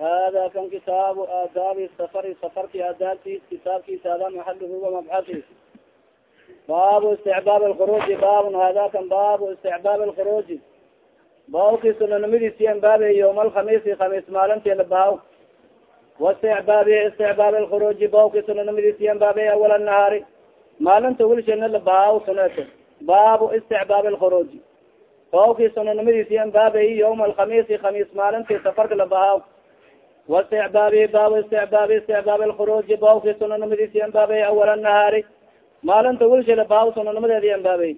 hada kan kitaabu aadaabi safari safarki aadaabtiis kitaabkiisa ada maxaluhu wamabxatis baabu isticbaab alkhuruuji baabun hada kan baabu isticbaab alkhuruuji baawki sunanimadiisiyan baabe yawma alkhamiisi khamiis maalintii labahaw waisticbaabi isticbaab alkhuruuji baawki sunanimadiisiyan baabe awal nahaari maalinta wilshana labahaw suneto baabu isticbaab alkhuruuji baawki sunanimadiisiyan baabe yawma alkhamiisi khamiis maalintii safarka labahaw waisticbaabi baabu isticbaabi isticbaab alkhuruuji baawki sunanimadiisiyan baabe awal nahaari maalinta wilsha labahaw sunanimadeediyan baabey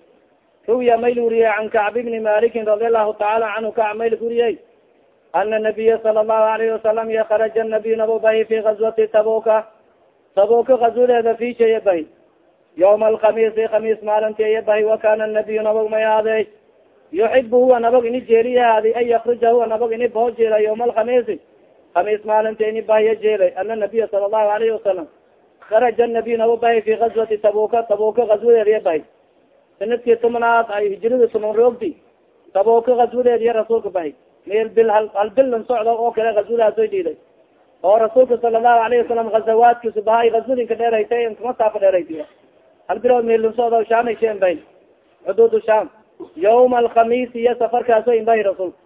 ruwiya mayl wuriyey can kacb bni malikin radi allahu taala canhu kacb mayl kuriyey ana nabiya sala allahu alayhi wasalam yakaraja nabiy nabo bahi fi gazwati tabuka tabuka gazwadeeda fiishaya bahi yawma alkhamiisi khamiis maalinti iya bahi wakana nabiyu nabog may aadey yuxibu huwa nabog ini jeeliya haadi an yakruja huwa nabog ini bao jeela yawma maalinti ini bahiya jeelay ana nabiya sala allahu alayhi wasalam karaja nabiy nabo bahi fi gazwati tabuka tabuka gazwadeeda iya bahi sannadkii tumanaad ay hijirada tuman roogdi tabuka gazwadeed iyo rasuulka bahi meel bil hal bilan socdo oo kale gazwadaasoy dhiiday oo rasuulka sala allahu alayhi wasalam ghazawaadkiisu bahay gazwadinka dheeraytay masaafa dheeraytiy hal bilood meelin socdo shaamay sheen bahi xuduud sham yawma alkhamiis iyo safarkaaso inbahi rasuulka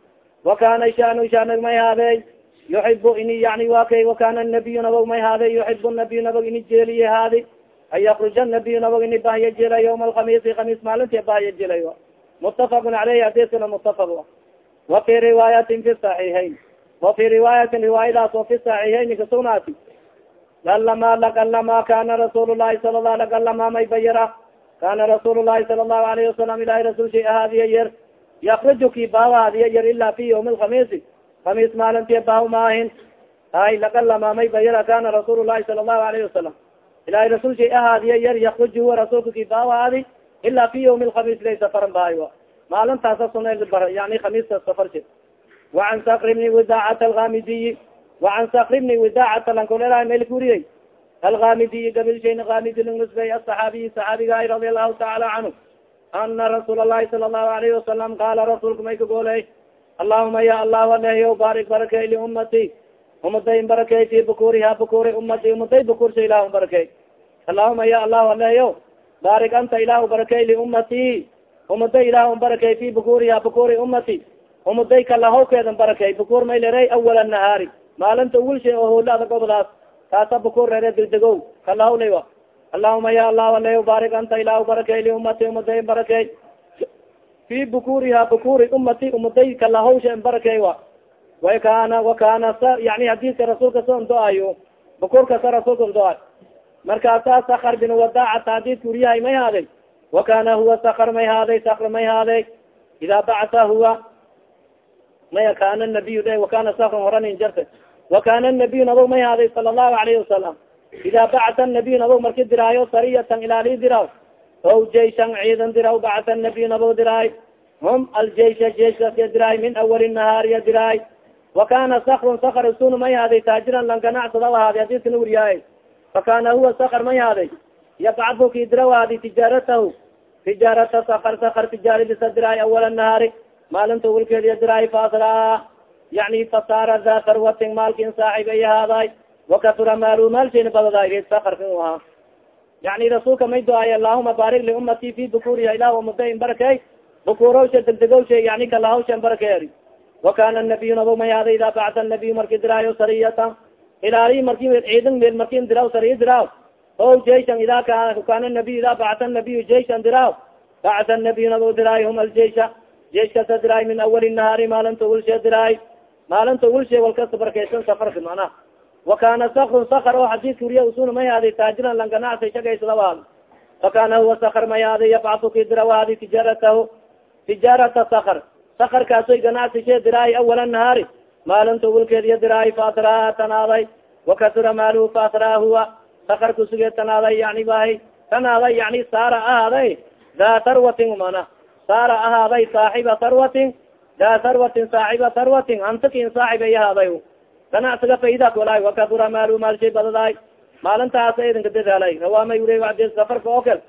wakana shanu shanag may haadey yuxibu ini yani wa kay wakana nabiyu nabog may haadey yuxibu nabiyu nabog ini jeeliye haadi an yakruja nabiyu nabog ini bahya jela yawma alkhamiisi khamiis maalinti bahya jelay mutafaqun aleyhi hadiskana mutafaq wa fi riwaayatin fi saxiixayn wa fi riwaayatin riwaayadaas oo fi saxiixayn kasugnaati lalama lagalama kana rasuul lahi sala la lagalama may bayara kana rasuul lahi sala allahu alayhi wasalam ilahi rasul shay ahaadiya yer yakruju ki baahaadiya yer ila fi ywmi alkhamiisi khamiis maalinti baaw maahin hay lagalama may bayara kana rasuul lahi sala allahu alayhi wasalam ilahi rasul shay ahaadiya yer yakruju huwa rasuulka ki baahaadi ila fi ywmi alkhamiis lay safaran bahayo maalintaasa suna yani khamiista safarsi wacan sakri bni widaacat algamidiyi wacan sakri bni widaacat lankolelaha maylik uriyey algamidiyi gabilshayn gamidi lnusbey asaxaabiyi saxaabigaay radi allahu taala canhu ana rasuul allahi sala allahu alayhi wasalam qaala rasuulka may kagooley allahuma ya allah alehyo barik barakey liummati umaday barakey fi bukuriha bukuri umati umaday bukursha ilah barakey allahuma ya allah alehyo barik anta ilahu barakey liummati umada ilah barakey fi bukuriha bukuri umati umaday kalahowkeedan barakey bukur may leray awal nahaari. Maalinta wilsha oo holaada gobdaas taasa bukur lere degdegow kalahowlay wa allahuma ya allah aley barik anta ilahu barakey liummati umaday barakey fi bukuriha bukuri umati umaday kalahowsha barakey wa kana wakana yani hadiska rasuulka son do-ayo bukurkasa rasuulka do-ay markaasa sakar bin wadaacat hadidka uriyahay may haaday wakana huwa sakr may haaday sakr may haaday ida bacata huwa maya kana nabiy de wakana sakr horanin jarte wakana nabiy nabog may haaday sala allahu alayhi wasalam ida bacata nabiy nabog marki diraayo sariyatan ilaali diraw o jayshan ciidan diraw bacata nabiy nabog diraay. Hum aljaysha jeyskaska diraay min awali nahaariya diraay. Wakana sakrun sakr sun may haaday taajiran lan ganacsada ahaaday hadiskana wuriyaay fakana huwa sakr may haaday. Yabcadhu kidirawaadi tijaaratahu. Tijaarata sakar sakar tijaaradisa diraay awala nahaari. Maalinta wilkeediya diraay faasraa yani fasaara da sarwatin maalkin saaxib ay ahaaday wakatura maalu maalshayna badadaay sakarka u ahaa yani rasuulka may do-ay allahuma baarik liummati fi bukuriha ilah muda in barakey bukurowsha degdegowsha yani kalahawsha barakey wakana nabiyu nabo may haaday ida bacta nabiyu marki diraayo sariyata ilaali marki ciidan meel marki diraw sariya diraaw o jayshan ida kana nabiy ida bacta nabiyu jayshan diraaw bacta nabiyu nabo diraay hum aljaysha jeyskasa diraay min awali nahaari maalinta ulshe diraay maalinta ulshe walkasa barakeysan safarka macnaha wakana sakrun sakar oo xadiidka uriya usuna may haaday taajiran lan ganacsa shagaysadawaad fakana huwa sakar may haaday yabcatu ki dira waadi tijaaratahu tijaarata sakar sakarkaasoy ganacsishe diraay awala nahaari maalinta ulkeediya diraay faasraa tanaaday wakasura maaluhu faasraa huwa sakar kusuge tanaaday yani wahay tanaaday yani saara ahaaday daa tarwatin mana saara ahaaday saaxiba tarwatin daa tarwatin saaxiba tarwatin antakin saaxib ay ahaaday ganacsiga faidas walay wakadura maal maalshay badadaay maalintaasa idinka dadaalay rawaamay ure wade safarka oo kal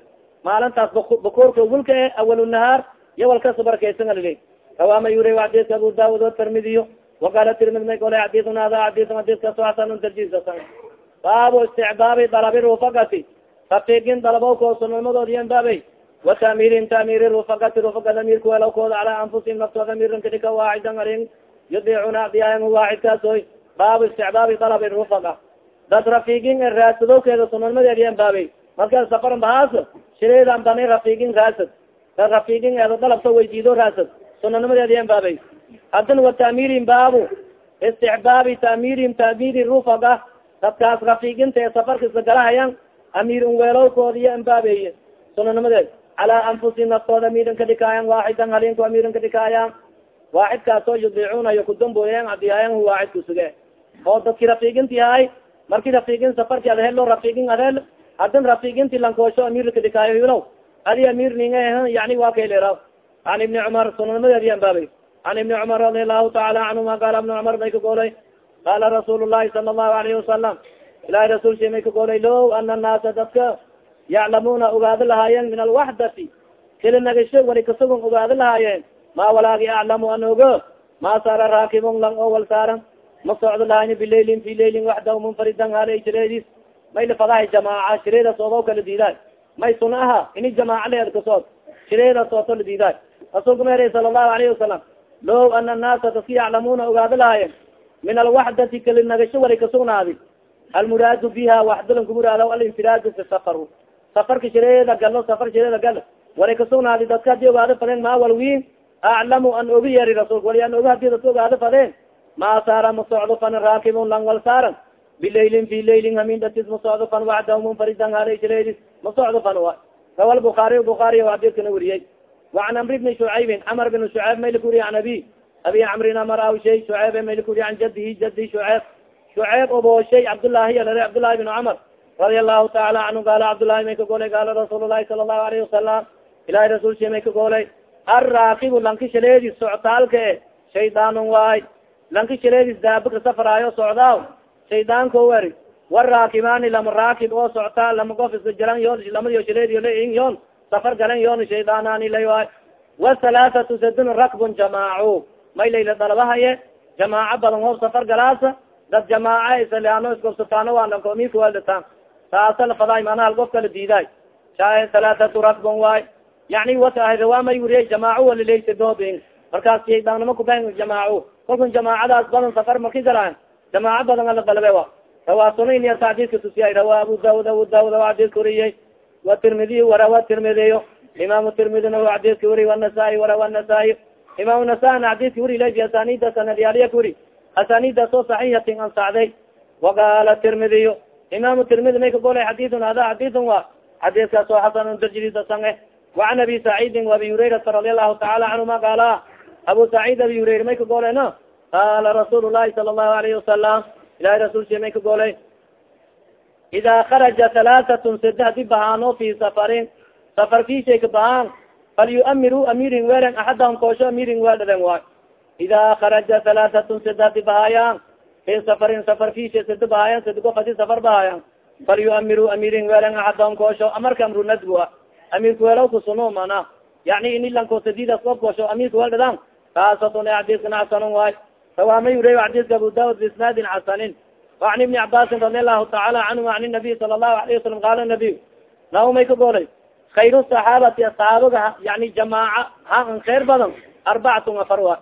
maalintaas bakoorka wilka e awal nahaar iyo walka subarkaysangalile rawaamay ure xadiska abu daawud o tirmidiyo waqala tirmid may ole xadiun hada xadiun xadiskaso xasanun tarjisasan baabu isticbaabi dalabi rufakati rafiigin dalabo koosunalmadood yan baabay watamiirin tamiiri rufakati rufaka damiir kuwelawkooda calaa anfusihim naftooda mirinka dhika waaxidan arrin. Yudiicuna diyayan waaxidkaasoy baabu isticbaabi dalabi rufaka dad rafiigin raadsadowkeeda sunanimadeedi yan baabay marka safaran bahaas shireedan bani rafiigin raasad. Dad rafiigin eeda dalabta weydiido raasad. Sunanimadeedi yan baabay haddana wa taamirin baabu. Istixbaabi taamirin taamiri rufaga dadkaas rafiiginta ee safarka isla galahayan amiir unweelowkooda iyo ambaabeeye sunanimadeed calaa anfusi naftooda amiirin ka dhikaayan waaxidan halinku amiirin ka dhikaayan waaxidkaasoo yudiicunayo kudambooyen adiyaayan hu waaxid kusuge oo dadki rafiiginti yahay marki rafiigin safarki ad helo rafiigin adhel hadin rafiiginti lankoosho amiir ka dhikaayo hilow adi amiir ning yani waa kaylera an ibni cumar sunanimadeed iyo ambaabey an ibni cumar radi allahu taala canhuma qaala ibni cumar may ka golay qaala rasuul llahi sala allahu alayhi wasalam ilahi rasuulshi may ka golay low ana annaasa dadka yaclamuna ogaado lahaayeen min alwaxdati keli nagasho wali kasugun ogaado lahaayeen ma walaagi aclamu an ogo? Ma saara raakibun lang oo wal saaran ma socdo lahayn bilaylin fi laylin waxda munfaridan halay jireedis may lafadahay jamaaca shireeda soodo kala diidaay. May suna aha ini jamaaca leed kasood shireeda sooto la diidaay. Ma eray sala allahu alayhi wasalam low ana annaasa dadka yaclamuna ogaado lahaayeen. Min alwaxdati kali nagasho wali kasugnaadi almuraadu biha waxdalan kumuraado alinfiraadu fi safar safarka shireeda galo safar shireeda gal wali kasugnaadi dadka haddii ogaado fadeen ma walwiin aclamu an oga yeeri rasulka wali an oga hadii dadka ogaado fadeen ma saara ma socdo fan raakibun lang wal saaran bilaylin fi laylin hamin datis ma socdo fan waxdahu munfaridan halay jireedis ma socdo fan wa rawa lbukaariy bukaariy xadiidkana weriyey وan cmr bni shucaybin cmr bn shucayb maylik wuriy an abi abi cmrin amar aw shay shucayb maylik wuriy an jadihi jadi shucayb shucayb obooshay cabdالlahi alare cabdالlahi بn cmr radi allahu taala canhu gaala cabdالlahi may ka golay gaala rasuul الlahi sala الlahu alayhi wasalam ilahi rasulsha may ka golay araakibu lanki shaleedis soctaalka e shaydaanon waay lanki shaleedis daabaka safaraayo socdaaw shaydaanko weri waraakibaani lama raakib oo soctaa lama gof iska jaran yon lamadiyo shaleediyo lain yon safar galan yon shaydaanani lay waay wahalaathatu sadun rakbun jamaaco may layla dalabahaye jamaaco badan hoob safar galaasa dad jamaaca isalaano isgobsataano waanankomika waldatan taasa lafadaay mana hal gofka la diidaay halaathatu rakbun waay yani wataahrawamay wuriyay jamaaco walilaysa doobin. Markaas shaydaannimo kuben jamaaco kolkun jamaacadaas badan safar marki galaan. Jamaaco badan ala dalabe wa. Rawaa sunayn tacdiidka tusiyay. Rawaa abu daud abu daud adidka wariyey watirmidiy warawa tirmidiyo imam tirmidina adidka wuri wanasaa warawa nasaa imam nasaa adidka wuri la asanida sanadyaaliya wuri asanidaas oo saxiixatin ansacday waqaala tirmidiyo imam tirmidi may ka golay xadidun hada xadidun wa. Xadiiskaas oo xasan darjidisasan eh وعan abi سacيidi وabi هurayrata رadi الlahu taعala canهuma qaala abu سacيid abi hurayra may ka goleyno qala rasuul الlahi sala الlahu عlyه وasalam ilahi rasulsi may ka golay ida kharaja halaaثatn sade hadi bahaano fi safarin safar fishay ka bahaan falyuamiru amirin weren axadahum koosho amirin weldhaden waay ida kharaja halaaثatn sade hadi bahaayan fi safarin safar fishay sade bahaayan sade gof hadi safar bahaayan falyuamiru amirin weren axadahum koosho amarka amru nadbua amirka welawka suno mana. Yani inilankosadidasbabkasho amirka weldadan kaasatun adiiskan xasanun waay. Sawaamay uray adiiska abu daud bisnaadin xasanin wacan ibni cabaasin radi allahu tacaala canhu an nabiy sala allahu alayh wasalam qaala nabiy naumay ka goolay khayr saxaabati saxaabaga yani jamaaca han khayr badan arbacatun afar wa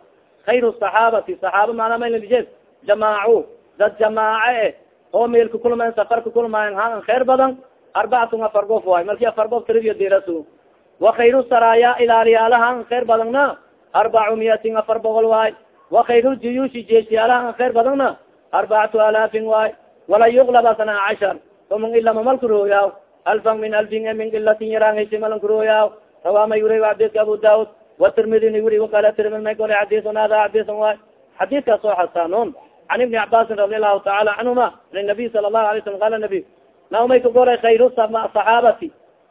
khayr saxaabati saxaaba maana maylaijeed jamaacu dad jamaace e. eh oo meelka kulmayn safarka kulmayn han khayr badan arbacatun afar gof waay marki afar gof tiribiyo diras wakayr saraaya ilaaliyaalaha an khayr badana arbacu miyatin afar boqol waay wakayr juyushi jeeshiyaalaha an khayr badana arbacatu alaafin waay wala yuklaba sana cashar umang ilama malkurooyaaw alfan min alfin e min ilatin yaraan hesimalankurooyaaw rawaamay wuri xadiiska abu daud watirmidini wuri wakala tirmid may gole xadiisun hada xadiisun waay xadiiskaas oo xasanon can ibni cabaasin radi allahu taala canhuma an nabiy sala allahu alay slam qala nabiy naumay ka golay khayr saxaabati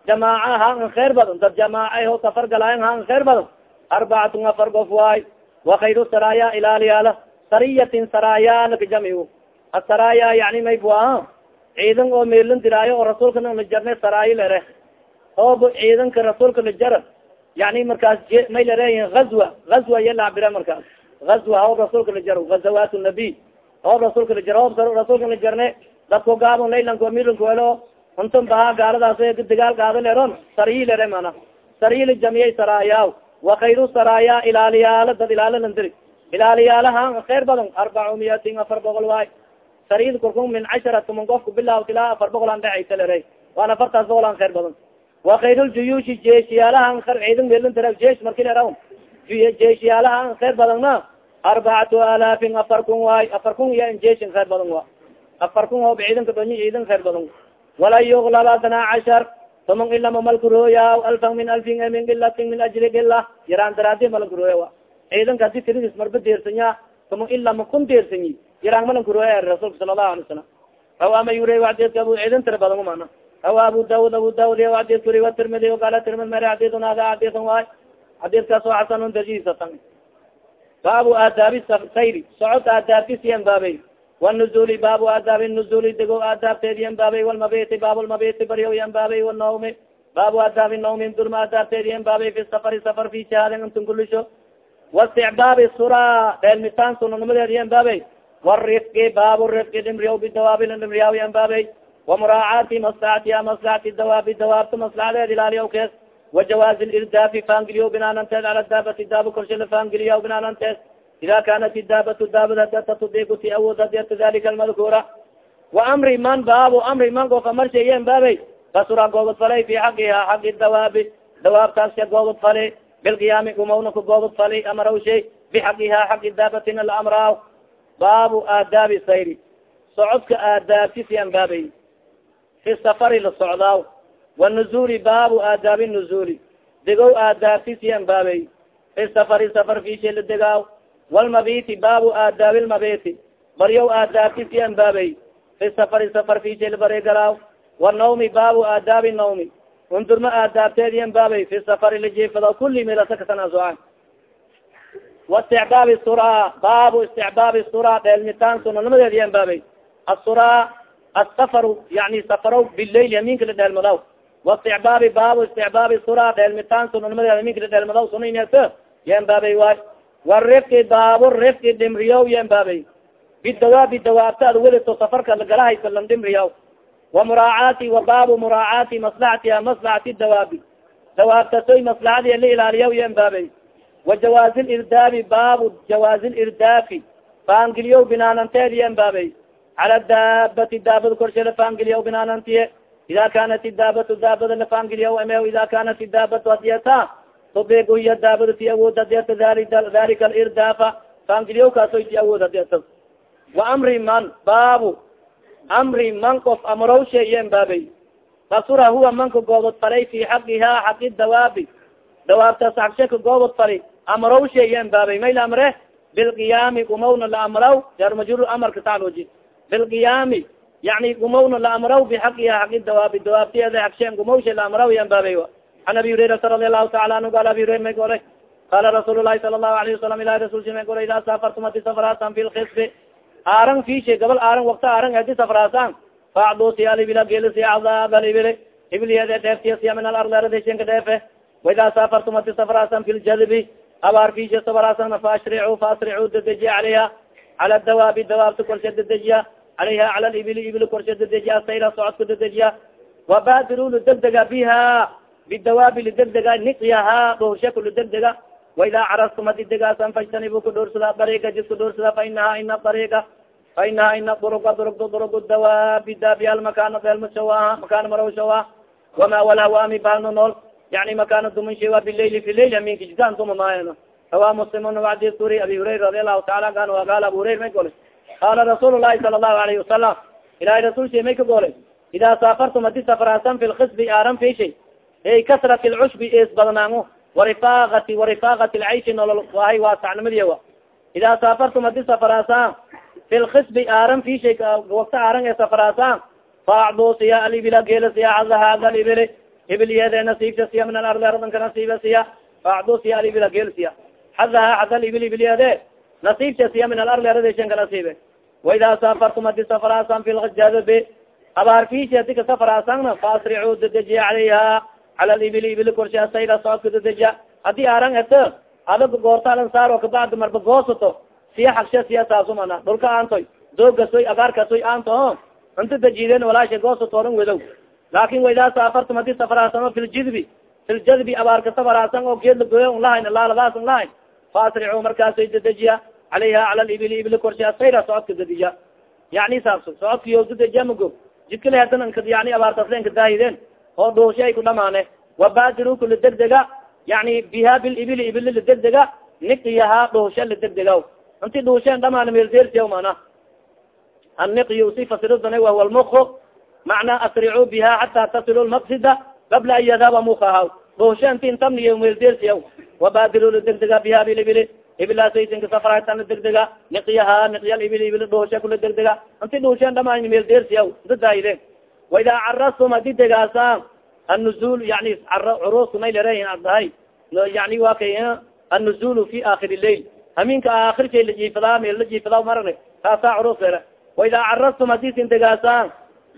jamaaca ha an khayr badan dad jamaaca ho safar galaayan ha an khayr badan arbacatun afar gof waay wa khayr saraaya ilaaliyaala sariyatin saraayaala kajami asaraaya yani may bua ciidan oo meelin diraayo oo rasuulka na jarne saraayo lere oob ciidanka rasuulka la jara yani markaas may lareeyihin azwa azwa iya laabira markaas azwa hoob rasuulka la jaro gazawat nabiy hoob rasuulka la jaro hoob rasuulka la jarne dadko gaabon laylanko milanko elo untan baha gaaladaas dagaal gaado leron sariyi lere mana. Sariyila jamiyay saraayaa wa khayru saraya ilaaliyaala dad ilaala diri ilaaliyaalaha khayr badan arbacu miyatin afar boqol waay. Sariyada korkun min cashara tuman kofku bilaawt ilaa afar boqol an dhacaysa lere waan afartaas boqol an badan wa khayruljuyuushi jeeshiyaalahan ciidan melin tara jeesh marki leraw jeeshiyaalahan khayr badanna arbacatu alaafin afar kun waay afar kun iya jeeshin khayr badan wa afar kun hoob ciidanka donyi ciidan khayr badan wala yuglab adnaa cashar. Tuman ilama malkurooya alfan min alfin min ilatin min ajli ila yaraan daraadi malakurooya ciidanka adi tiridis marba deersanya tuman ilama kun deersanyi yaraan malankurooya rasuulka sala allahu alay salam aw ama yure adedka abu ciidan tira badan mana aw abu daud abu daud aded kuri watirmidi gala tirmid mari adidun hada adidun waay. Adidkaas xasanun dajisatan baabu aadaabi sayri. Socod aadaabtisiyan baabey wاnuzuli baabu aadaabi nuzuli dego aadaabteediyan baabey walmabiti baab lmabiti baryoyan baabey wanaumi baabu aadaabi naumi durma aadaabteediyan baabey fi safari safar fi shahaadan intun kulisho wasticbaabi sura dheelmitaan sunanimadeediyan baabey warifki baabu rifki dhimriyaw bidawaabi dhimriyaawiyan baabey wamuraacaati maslaxatiha maslaxati dawaabi dawaabta maslaxadeed ilaaliyaw kees. Wajawaazi lirdaafi faangiliyo binaananteed ala daabati daaba korshe la faangiliya binaananteed ida kanat daabatu daabad hadata tudiguti awood hadeerta dalika almadkuura waamri man baabu amri man goof amarshayen baabey kasura goobod falay fi xaqiha xaqi dawaabi dawaabtaasya goobod fali bilqiyaami umawna ka goobod fali amaraw shay bixaqiha xaqi daabatina la amraaw baabu aadaabi sayri socodka aadaabtisiyan baabey fi safari la socdaaw wanuzuli baabu aadaabi nuzuli degow aadaabtisiyan baabey fi safari safar fishe la degaaw walmabiti baabu aadaabi lmabiti baryow aadaabtisiyan baabey fi safari safar bare galaaw wanaumi baabu aadaabi naumi undurma aadaabteediyan baabey fi safari lajiifado kuli milasakasanasoa waisticbaabi sura baabu isticbaabi sura dheelmitaan sunanimadeediyan baabey asura asafaru yani safarow bilail yaminka la dheelmadaw waisticbaabi baabu isticbaabi sura dheelmitaan sunanimadeed yaminka la dheelmadaw sunaynesa yan baabey waay warifki baabu rifki dhimriyaw yan baabey bidawaabi dawaabta ad welito safarka lagalahaysa lan dhimriyaw wamuraacaati wa baabu muraacaati maslaxatiha maslaxati dawaabi. Dawaabtasoy maslaxadi la ilaaliyaw yan baabey wajawaazi lirdaabi baabu jawaazi lirdaafi faangiliyow binaananteed yan baabey cala daabati daabada korshe lafaangiliyaw binaanantiye. Ida kanat daabatu daabada lafaangiliyaw ame ida kanat daabatu hadiyata hiya daabada ti awood hadiyata dalika alirdaafa faangiliyaw kaasoy ti awood hadiyata wa amri man baabu amri man qof amrow sheeyen baabey basura huwa manka goobod falay fi xaqiha xaqi dawaabi. Dawaabtas xaqsheka goobod fali amrow sheeyen baabey may la amre bilqiyaami umawna la amraw jarmajur amarka tacloji bilqiyaami yani gumawna la amraw bixaqiha xaqi dawaabi. Dawaabtiyeeda xaqsheen gumawsha la amraw yan baabey an abi hurairata radi allahu taala anhu gal abi hurayr may golay qala rasuul lahi sala allahu alayhi wasalam ilahi rasulsi may golay ida safartum adi safraasan fi lkisbi aaran fishe gabal aaran wakta aaran adi safraasan faacdusi alibila gelisi cadaab alibili ibliyade dheeftiya min alardaradeshenka dheefe waida safartum adi safraasan fi ljadbi abaar fishe safraasan faashricu faasricu dadejiya calayha cala dawaabi dawaabta korshe dadejiya calayha cala libili ibili korshe dadejiya sayra socodka dadejiya wabadiru ludegdega biha bidawaabi lidegdega niqyaha dhohshaka ludegdega waida carastum adi degaasan fajtanibu kudhoorsada dariiga jis kudhoorsada fa inaha ina dariiga fa inaha ina duruga durugdo durugu dawaabi daabiyal makana deelmashawaha makana marawshawa wama walhawaami bahno nool yani makana dumanshewa bilaili fi lail aminka jisaan duma maayan rawa muslimun wadi suri abi hurayra radi allahu taala an qaal abu hurayra may golay qaala rasuul lahi sala allahu alayhi wasalam ilahay rasulsha may ka golay ida saafartum adi safraasan fi lkisbi aaran fishay ey kasrat lcushbi es badnaango warifakati warifakati lcayshi nolol wahay waasacnimadiya ida saafartum adi safraasan fi lkisbi aaran fishay wakta aaran ee safraasan faacdu siya alibila geela siya cada hada libili ibiliyede nasiibta siya min alardi ardanka nasiiba siya faacdu siya alibila geel siya. Xadaha cada ibil ibiliyede nasiibta siya min alardi aradeshanka nasiibe waida saafartum adi safraasan fi ljadabi abaar fishi adi ka safraasanna faasricu dadejiya calayha cala libili ibili korshe sayra socodka dadejiya haddii aaran eto adag goortalan saaro kabacdi marba goosato siya xagshe siya saasumana dhulka aantoy doogasoy agaarkasoy aanto inta dajiden walaasha goosatoodan wedow laakin waidaa saafartum haddii safaraasan filjidbi filjadbi abaarka safaraasan oo geed lagoyo lahayn laaladaas lahayn faasricu markaasay dadejiya calayha cala libili ibli korshe asayra socodka dadiya yani saas socodkiyo dadejiya mago jidka le hadan yani abaartaslenka daahideen oo dhuusha ay ku dhamaane. Wabadiru kula degdega yani biha bilibili ibili ladegdega niqiyaha dhuusha ladegdega inti dhuusheen dhamaan meeldeersiya mana anniqy si fasirdana wahuwa lmuk macnaa asricuu biha xata tasilu lmaqsida qabla an yadhaba mukaha dhuushe inti intamniy meeldeersiya wabadiru ladegdega biha bilibili ibilasaysinka safaratan ladegdega niqyaha niqyal ibil ibil dhuushe kula degdega. Inti dhuusheen dhamaan meeldeersiya dadaayide waidaa carastum hadi degaasaan annuzul yani curuska may lere dahay yani wa kay annuzul fi akhir lail haminka aakirkay lajiifadaa meel lajiifadaa marne taasaa curus lere waidaa carastum hadisin degaasaan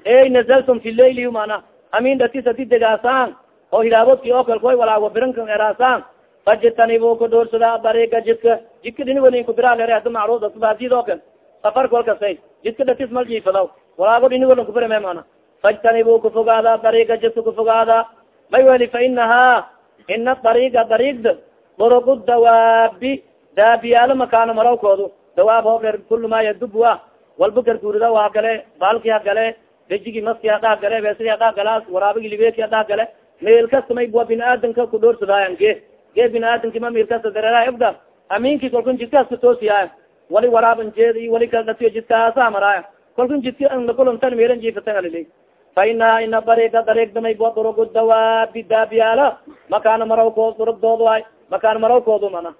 ey nazaltum fi laili mana hamin datis hadi degaasaan oo hilaabodki oo kal koy walaago birinka eraasaan fajtanibu kudhoorsada dariiga jidka jidka dhiniwalin kubira lere hada macruf basid oo kal safarka walkasay jidka datis mal jiifadaw walaago dhiniwalin kubirame mana fajtanibu kufogaada dariiga jidka kufogaada may weli fa inaha ina dariiga dariigda duruq dawaabi daabiyaalo makaano marawkoodu dawaab hoobler kul ma yadubwa walba garguurida waa gale baalki ha gale bejigi maski hadhaha gale beesidi hadhaha galaas waraabigi libeeki hadhaha gale meel kasta may bua bini aadamka kudhoorsadayan ge ge bini aadamki ma meel kasta dareera ibda aminki kolkun jidkaas kutoosiyaaya wali waraaban jeed wali kadhatiyo jidkaasa maraaya. Kolkun jidka lakuluntan meelan jiifatan alili fa inaha ina dariiga dariigdamay bua durug dawaabi daabiyaala makaana marawkood durugdood waay makaana marawkoodu mana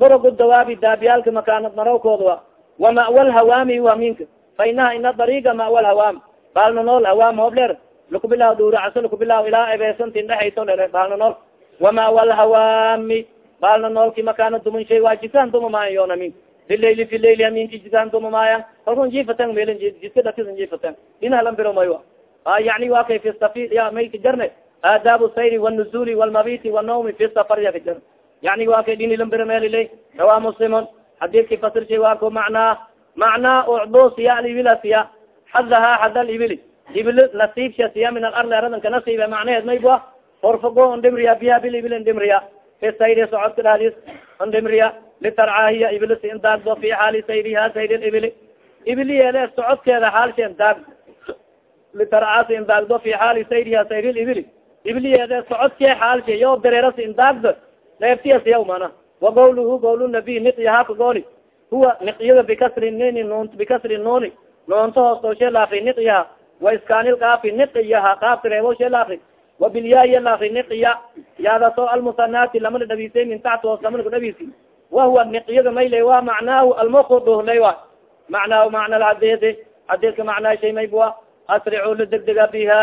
durug dawaabi daabiyaalka makaana marawkood wa wamawa lhawaami waminka fa inaha ina dariiga mawa lhawaam baalna nool hawaam hoobler lakubilaw dhuuracaso lakubilaw ilaa ebeesantin dhexayto lere baalna nool wamawa lhawaami baalna noolki makaana duman shay waa jidkaan duma maayan yonamin bilaili fi laili aminki jidkaan duma maayan kalkun jifatan meelin jidka dhatisan jifatan dhinahalan biro maywa yani wa kay fi safi ya may ka jarne aadaabu sayri wاnuzuli wاlmabiti wاnawmi fi safar ya ka jar yani wa kay dhinilan biro meelile rawa muslimun xadidki fasir shay waa ko macnaa macnaa ucdu siya alibila siya xadaha xada libili ibil nasiibsha siya min alarli aradanka nasiibe macnaheed mayba orfago ondhimriya biha bilibil ndhimriya fi sayri socodka dhahdis ondhimriya litarcaahiya ibilisi indaagdo fi xaali sayriha sayri ibili ibiliyeede socodkeeda xaalshe daag litarcaasi indaagdo fi xaali sayriha sayri ibili ibiliyeede socodkee xaalshe yo dareerasi indaagdo leeftiyasiya mana wa gawluhu gawl nabiy niqyaha ka gooli huwa niqyada bikasri nini n bikasri nuuni noonto hoosto she laafri niqyaha wa iskaanil kaafi niqyaha kaafka reebo she laafri wa bilyaaya laafri niqya yaadaso almusanaati lamana dhabiisay min taxti hoos lamana ku dhabiisi wahuwa niqyada mayle wa macnaahu almuku dhuhlay wa macnaahu macna alxadiidi xadiidka macnaa shay maybua asricu ladegdega biha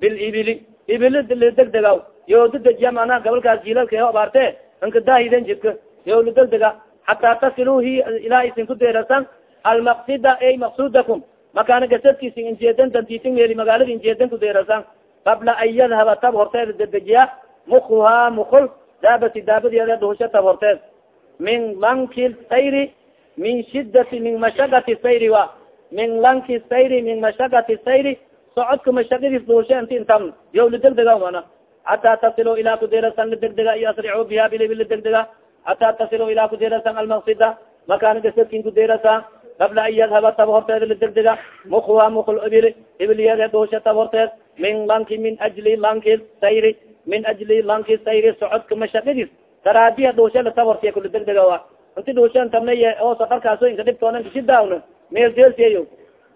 bilibili ibili ladegdega yo dadejiya manaa gabalkaas jilalka ho abaarte inka daahiden jidka yo ladegdega xataa tasiluu hi ilaa isin ku deerasan almaqsida ay maqsudakum makaana gasadkiisin injeedan dantiisin meeli magaalada injeedan ku deerasan qabla an yadhaba tab horteeda dadejiya mukuha mukul daabati daabadieda dhuhusha tab horteed min lanki sayri min shidati min mashagati sayri wa min lanki sayri min mashagati sayri socodka mashagadiis dhuhusha inti intam yo ladegdega mana. Xataa tasiluu ilaa kudeerasan ladegdega iyo asricu biha bilibi ladegdega xataa tasiluu ilaa kudeerasan almaqsida makaana gasadkin kudeerasa qabla an yadhaba tab horteed ladegdega mukuha mukul ibili ibiliyade dhuusha tab horteed min lanki min ajli lanki sayri min ajli lanki sayri socodka mashaqidis daraadiya dhuusha latab hortiya kula degdega wa. Inti dhuushan tabnay oo safarkaaso inka dhibtoonan kashidaawna meeldeelsiyayo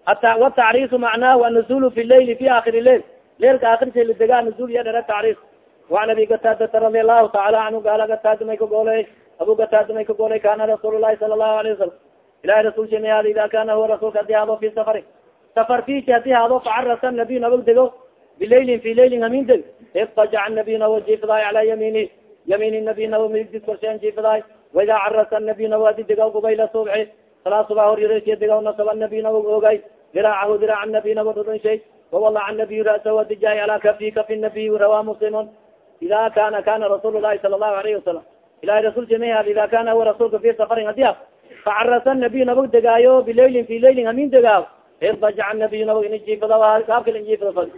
ata watacriisu macnaahu annuzulu fi laili fi akhiri lail leilka akhirsa ladega nuzul iya dhere tacriis waan abi gataadata radi allahu taala canhu gaala gataada may ka goolay abu gataada ka goolay kana rasuul lahi sala allahu alayه wasalam ilahi rasul shimiyad ida kana huwa rasulka haddii hado fi safari. Safar fisi haddii facarasa nabiy nabag dego bilaylin fi laylin hamin deg iftajac nabiy nawo jiifadaay cala yamini yamin nabiy nawo midigdis korshean jiifadaay waida carasa nabiy nawo adi degaw gubayla subci salaa suba horyaresiya degaw nasaba nabiy nawo ogay diraacahu diraac nabiy nawo dhudun shay wawalaca nabiy ra'sahu adijaay ala kafi kafi nabiy rawaa muslimun. Ida kana kana rasuul lahi sala allahu alayhi wasalam ilahi rasulka may hadi ida kana huwa rasulka fi safarin hadi a facarasa nabiy nabag degaayo bilaylin fi laylin hamin degaayo idajaca nabiy nabag ini jiifada kaabkal in jiifada fad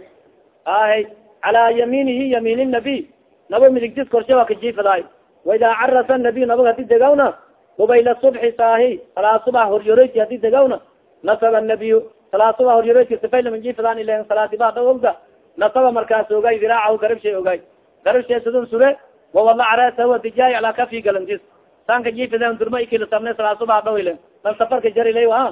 ahay calaa yamiinihi yamiin nabiy nabag midigtis korshe waa ka jiifadaay waida carasa nabiy nabag hadi degawna qubayla subxi saahi salaa subax horyoreysi hadi degawna nasaba nabiy salaa subax horyoreysi sifaylaman jiifadaan ilen salaati baa dha ogda nasaba markaas ogay diraacahu garab shay ogay garab shay sidun sure wawadaca ra'sahu dijaay calaa kafi galantis sanka jiifiden durma ikila sabne salaa subax dhaw ilen dan safarka jarilay a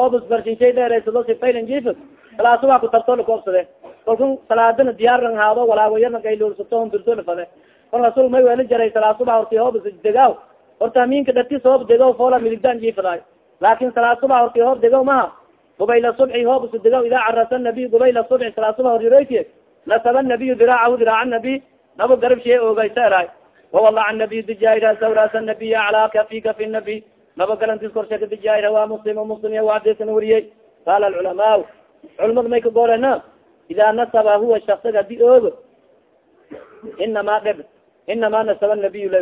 oobus barshinshay dheeraysado sifaylan jiifad salaa subax kutartoola koobsade kalku salaadana diyaaran haado walaawayana gaylulsato birtoola fade kol rasul may weeli jaray salaa subax horti hoobus degaaw horta aminka dhatis hoob degaw foola midigdan jiifadaay laakin salaa subax horti hoob degaw maha gubayla subxi hoobus degaw idaa carasa nabiy gubayla subxi salaa subax horyoreysi nasaba nabiyu diraacahu diraaca nabiy nabo garab shee oogaysa eraay. Wawalaca nabiy dijaay rasaw raasa nabiy calaa kafi kafi nabiy nabo galantis korsha ka dijaay rawaa muslim muslim iya waadisana wariyey. Qaala alculamaa culamada may ka goorena idaa nasaba huwa shaksiga haddii oogo inama dheb inama nasaba nabiy la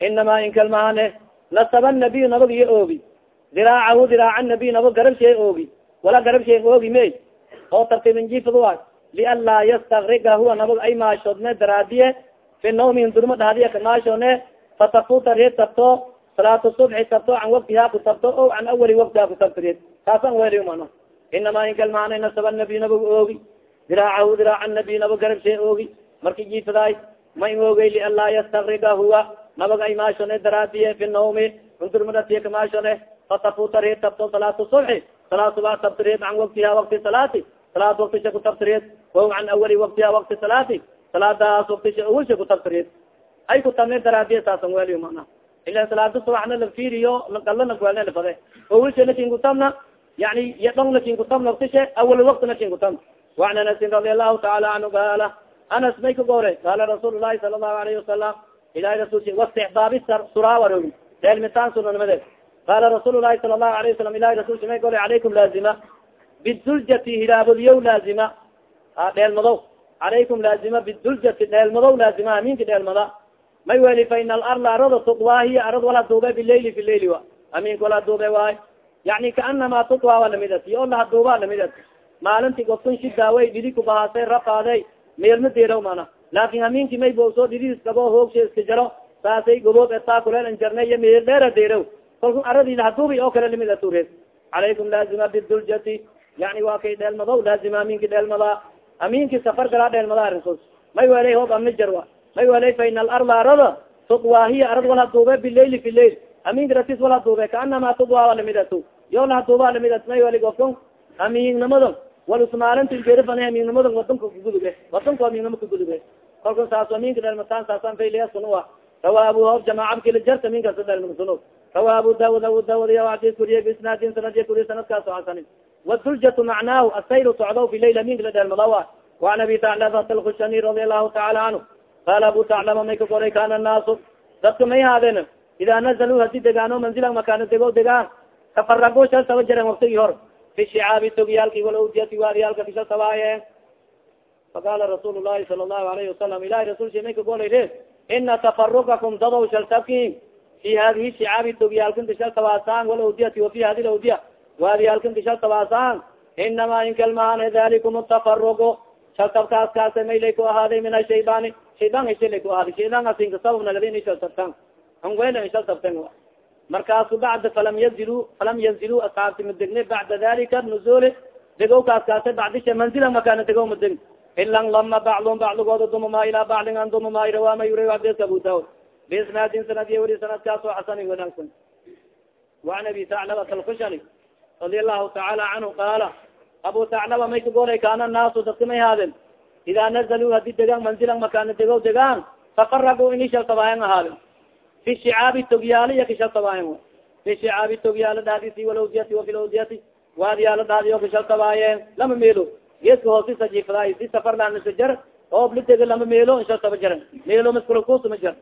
inama inkalmahane nasaba nabiy nabag iyo oogi diraacahu diraaca nabiy nabo garab shee oogi wala garab shee oogi me oo tartiibinjifad waay lianlaa yastakriga huwa nabag ay maashoodne daraadiye fi nawmin durma dhahdiya kamaashone fatafuta reed tabto salaatu subxi tabto can waktihaa ku tabto o can awali waktiha ku tabto reed kaasan weli mana inama inkalmaana nasaba nabiy nabag oogi diraacahu diraaca nabiy nabag garab shee oogi marki jifadaay ma in oogey lianlaa yastakriga huwa nabag ay maashone daraadiye fi nawmi undurmadatiya kamaashone fatafuta reed tabto salaatu subxi salaat subax tabto reed can waktiha wakti salaati salaad waktisha kutabtireed o can awali waktiha wakti salaati salaadaas waktisha awalsha kutabtireed ay kutabne daraadiye saasan weliyo mana ila salaada subaxna la fiiriyo galana kuelne lafade awalsha nakin kutabna yani yadhong nakin kutabna waktisha awal wakti nakin kutabna waan anasin radi allahu taala canhu gaala anas may ka gore? Qaala rasuul lahi sala allahu alayhi wasalam ilahi rasulki wastixbaabi suraawaro deelmitaan sunanimade qaala rasuul lahi sala allahu alayh wasalam ilahi rasulki may gore calaykum laazima biduljati hilaabodiyow laazima dheelmadow calaykum laazima biduljati dheelmadow laazima aminka dheelmada may weli fa ina alarda arada tuqwa hiya arad wala duube bilaili fi laili wa aminka wala duube waay yani kaanama tuqwa wa lamidat iyo laha duuba lamidat maalinti gofkun shidaaway dhidi kubahaasay rafaaday meelma deeraw mana laakin aminki may bosoo dhidis kabo hoogsha iska jaro saasay goboob etaa kuleel anjarne iyo meel dheera deeraw kalku lahaduubi oo kale la mid atureed calaykum laazima biduljati yani waa kay dheelmado laazima aminki dheelmada. Aminki safar galaa dheelmada arinkoos may welay hoob amni jarwa. May welay fa ina alarda arada tuqwa hiya arad wala duube bilaili fi lail aminka ratis wala duube kaanama tuqwa lamidatu yo lahaduuba lamidat may weli gofkon amingnimado wal usmaalinta gerifan amingnimada wadanka kagudube wadanka amingnimo kagudube kalka saas aminka dheelmataan saasan fayliya sunua rawa abu hoob jamaaca kila jarta minkas dheelmada sunu. Rawa abu daawud abu daawud ya adis kuriye bisnaadin sanadiya kuriye sanadkaas xasanin wduljatu macnaahu asayr socdow fi layl aminka la dheelmadawa waan abi taclabat alkushani radi allahu taala canhu qaala abu taclaba may ka koray kana naasu. Dadka may haadeen idaa nazaluu haddii degaano manzila makaano dego degaan tafarago shal taba jaren waktigi hor. Fi shicaabi togyaalki walawdiyati waariyaalka fishal tabaaye faqala rasuul lahi sala allahu alayhi wasalam ilahi rasulsi may ka golay re ina tafarukakum dadow shal tabki fi hadihi shicaabi togyaalkin fishal tabaasaan walawdiyati wa fi hadi lawdiya waariyaalkin fishal tabaasaan inama inkalmahan dalikum tafarugo shaltabkaas kaasa maylay ku ahaaday min ashaybaani shaydaan ishalay ku ahaaday shaydaan asinka sabab nagadin ishaltabtan angwela ishaltabtan markaasu bacda falam yanzilu falam yanzilu asxaabti madegne bacda dalika nuzuli degowkaas kaasa bacdisha manzila makaana degow madeg ilan lama baclum bacligooda dumama ilaa baclin an dumama irawaama yura adeska abu daawud bisnaadin sanadiya weri sanadkaasoo xasani wanaagsan waan abi taclabat alkushani radi allahu tacaala canhu qaala abu taclaba may kagolay kaana naasu dadka may haadeen idaa nazaluu haddii degaan manzilan makaana degow degaan fafaragu ini shaltabaayan ahaadeen fi shicaabi togyaalo iya kishaltabaayen fi shicaabi togyaalo dhaadisi walawdiyati wafi lawdiyati waadiyaalo dhaadiyo kishaltabaayeen lama meelo geeska hoosisa jiifadaay si safarlaanisajar oob lidega lama meelo inshaltaba jaran meelo maskulkusuma jar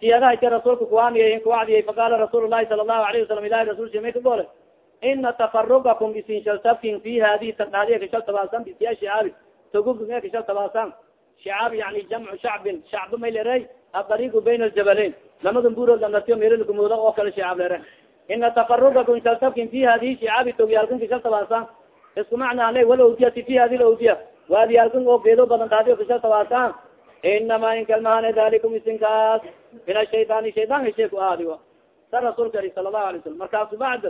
siyadaha ka rasuulka kuwaaniyay kuwacdiyay faqaala rasuul lahi sala allahu alayhi wasalam ilahi rasulsi may kagole ina tafarugakum isin shaltabkin fi hadihi tadhaadiya kishaltabaasan bisiya shicaabi toguga kishaltabaasan shicaab yani jamcu shacbin shacba may lere adariigu bayna aljabaleyn lamadan buurood anatiyo meelalakumooda oo kale shicaab lere ina tafarugakum shaltabkin fi hadihi shicaabi togyaalkan kashaltabaasan isku macna le wal awdiyati fi hadi lawdiya waadiyaalkan oo geedo badan taadi kashaltabaasan inama inkalmahane dalikum isinkaas min ashayطaani shayطan heshe ku aadi sa rasuulka ari sala lahu alay salam markaasu bacd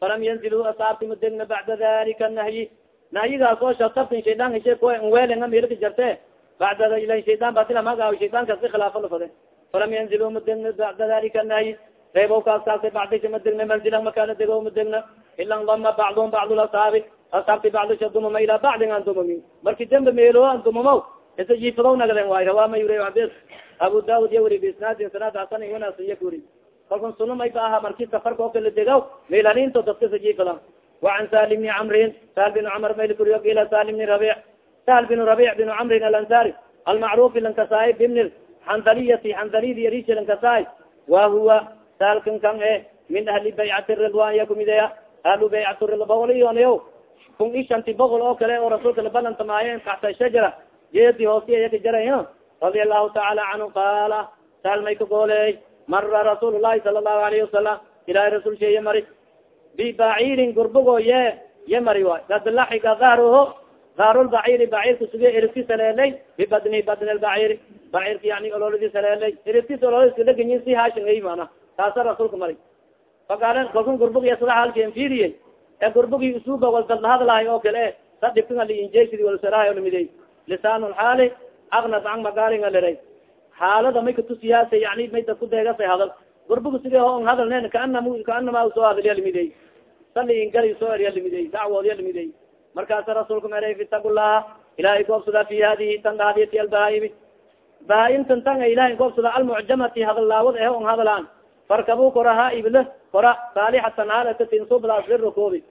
falam yanzilu asaabti madegna bacda dalika nahyi nahyigaas oo shaltabtin shaydan heshe ko nweelenga milka bacda ilan shaydan batilamaga shaydankaas si khilaafo lafade falam yanzilu madegna bacda dalika nahyi reebo kaas kaasa bacdisha madegna manzila makana dego madegna ilan dama bacdum bacd lasaabi asxaabti bacdisha dumama ilaa bacdin aan dumami marki dembe meelo an dumamo isa jiifado nagden waayo rawaama yure abes abu daud iya biisnaadin sanad hasanin wanaasiya kuri. Kalkun sunumay ba aha marki safarka oo kala degaw meylaninto dadka isa jiifadan wacan sali bni camrin sahal bin camr mayl kuriyo ila sahal bni rabic sahal bin rabic bin camrin alansari. Almacrufi lankasaay bimni xandaliyati xandalidi arishi lankasaay wa huwa sahalkan kan e, min ahli baycati ridwan iya kumidaya. Ahlu baycati ridwan kun i shanti boqol oo kale oo rasuulka labalantamaayeen taxta shajara. Jeedi hoosiya yaka jaray radia allahu taala canhu qaala sal may ka gooley mara rasuul lahi sala الlahu alayhi wasalam ilahi rasul sheeye mari bibaciirin gurbugo ye ye mari way kad laxiga dahruho dahrulbaciri bacirka suge irifki saleelay bibadni badni lbaciri bacirka yani ololidi saleelay irifkis ololidska dhagayin si haashin ay mana. Taasa rasuulka mari. Fakaala kalkun gurbugiy sada halken fiiriye e gurbugi usuba wal dadla hadlahay oo kale sa dhibkan aliinjesidi walsarahay olamidey lisaan lxaali aknas an magaalinga liray. Xaalada may katusiyaasa yani may dad ku deegasa hadal. Gurbuga sige ho n hadalnen kaanam kaanama soo hadal yalimidey sali ingali soo er yalimidey dacwood yalimidey markaasa rasuulka mere fitagullaha ilahay goobsada fi hadihi tan daadiyati albahaaimi bahaaimtan tan ilahay goobsada almucjamati hadalaawad eh on hadalaan farkabu kora ha ible kora saalixatan halakatinsuubadaas lirukoobi.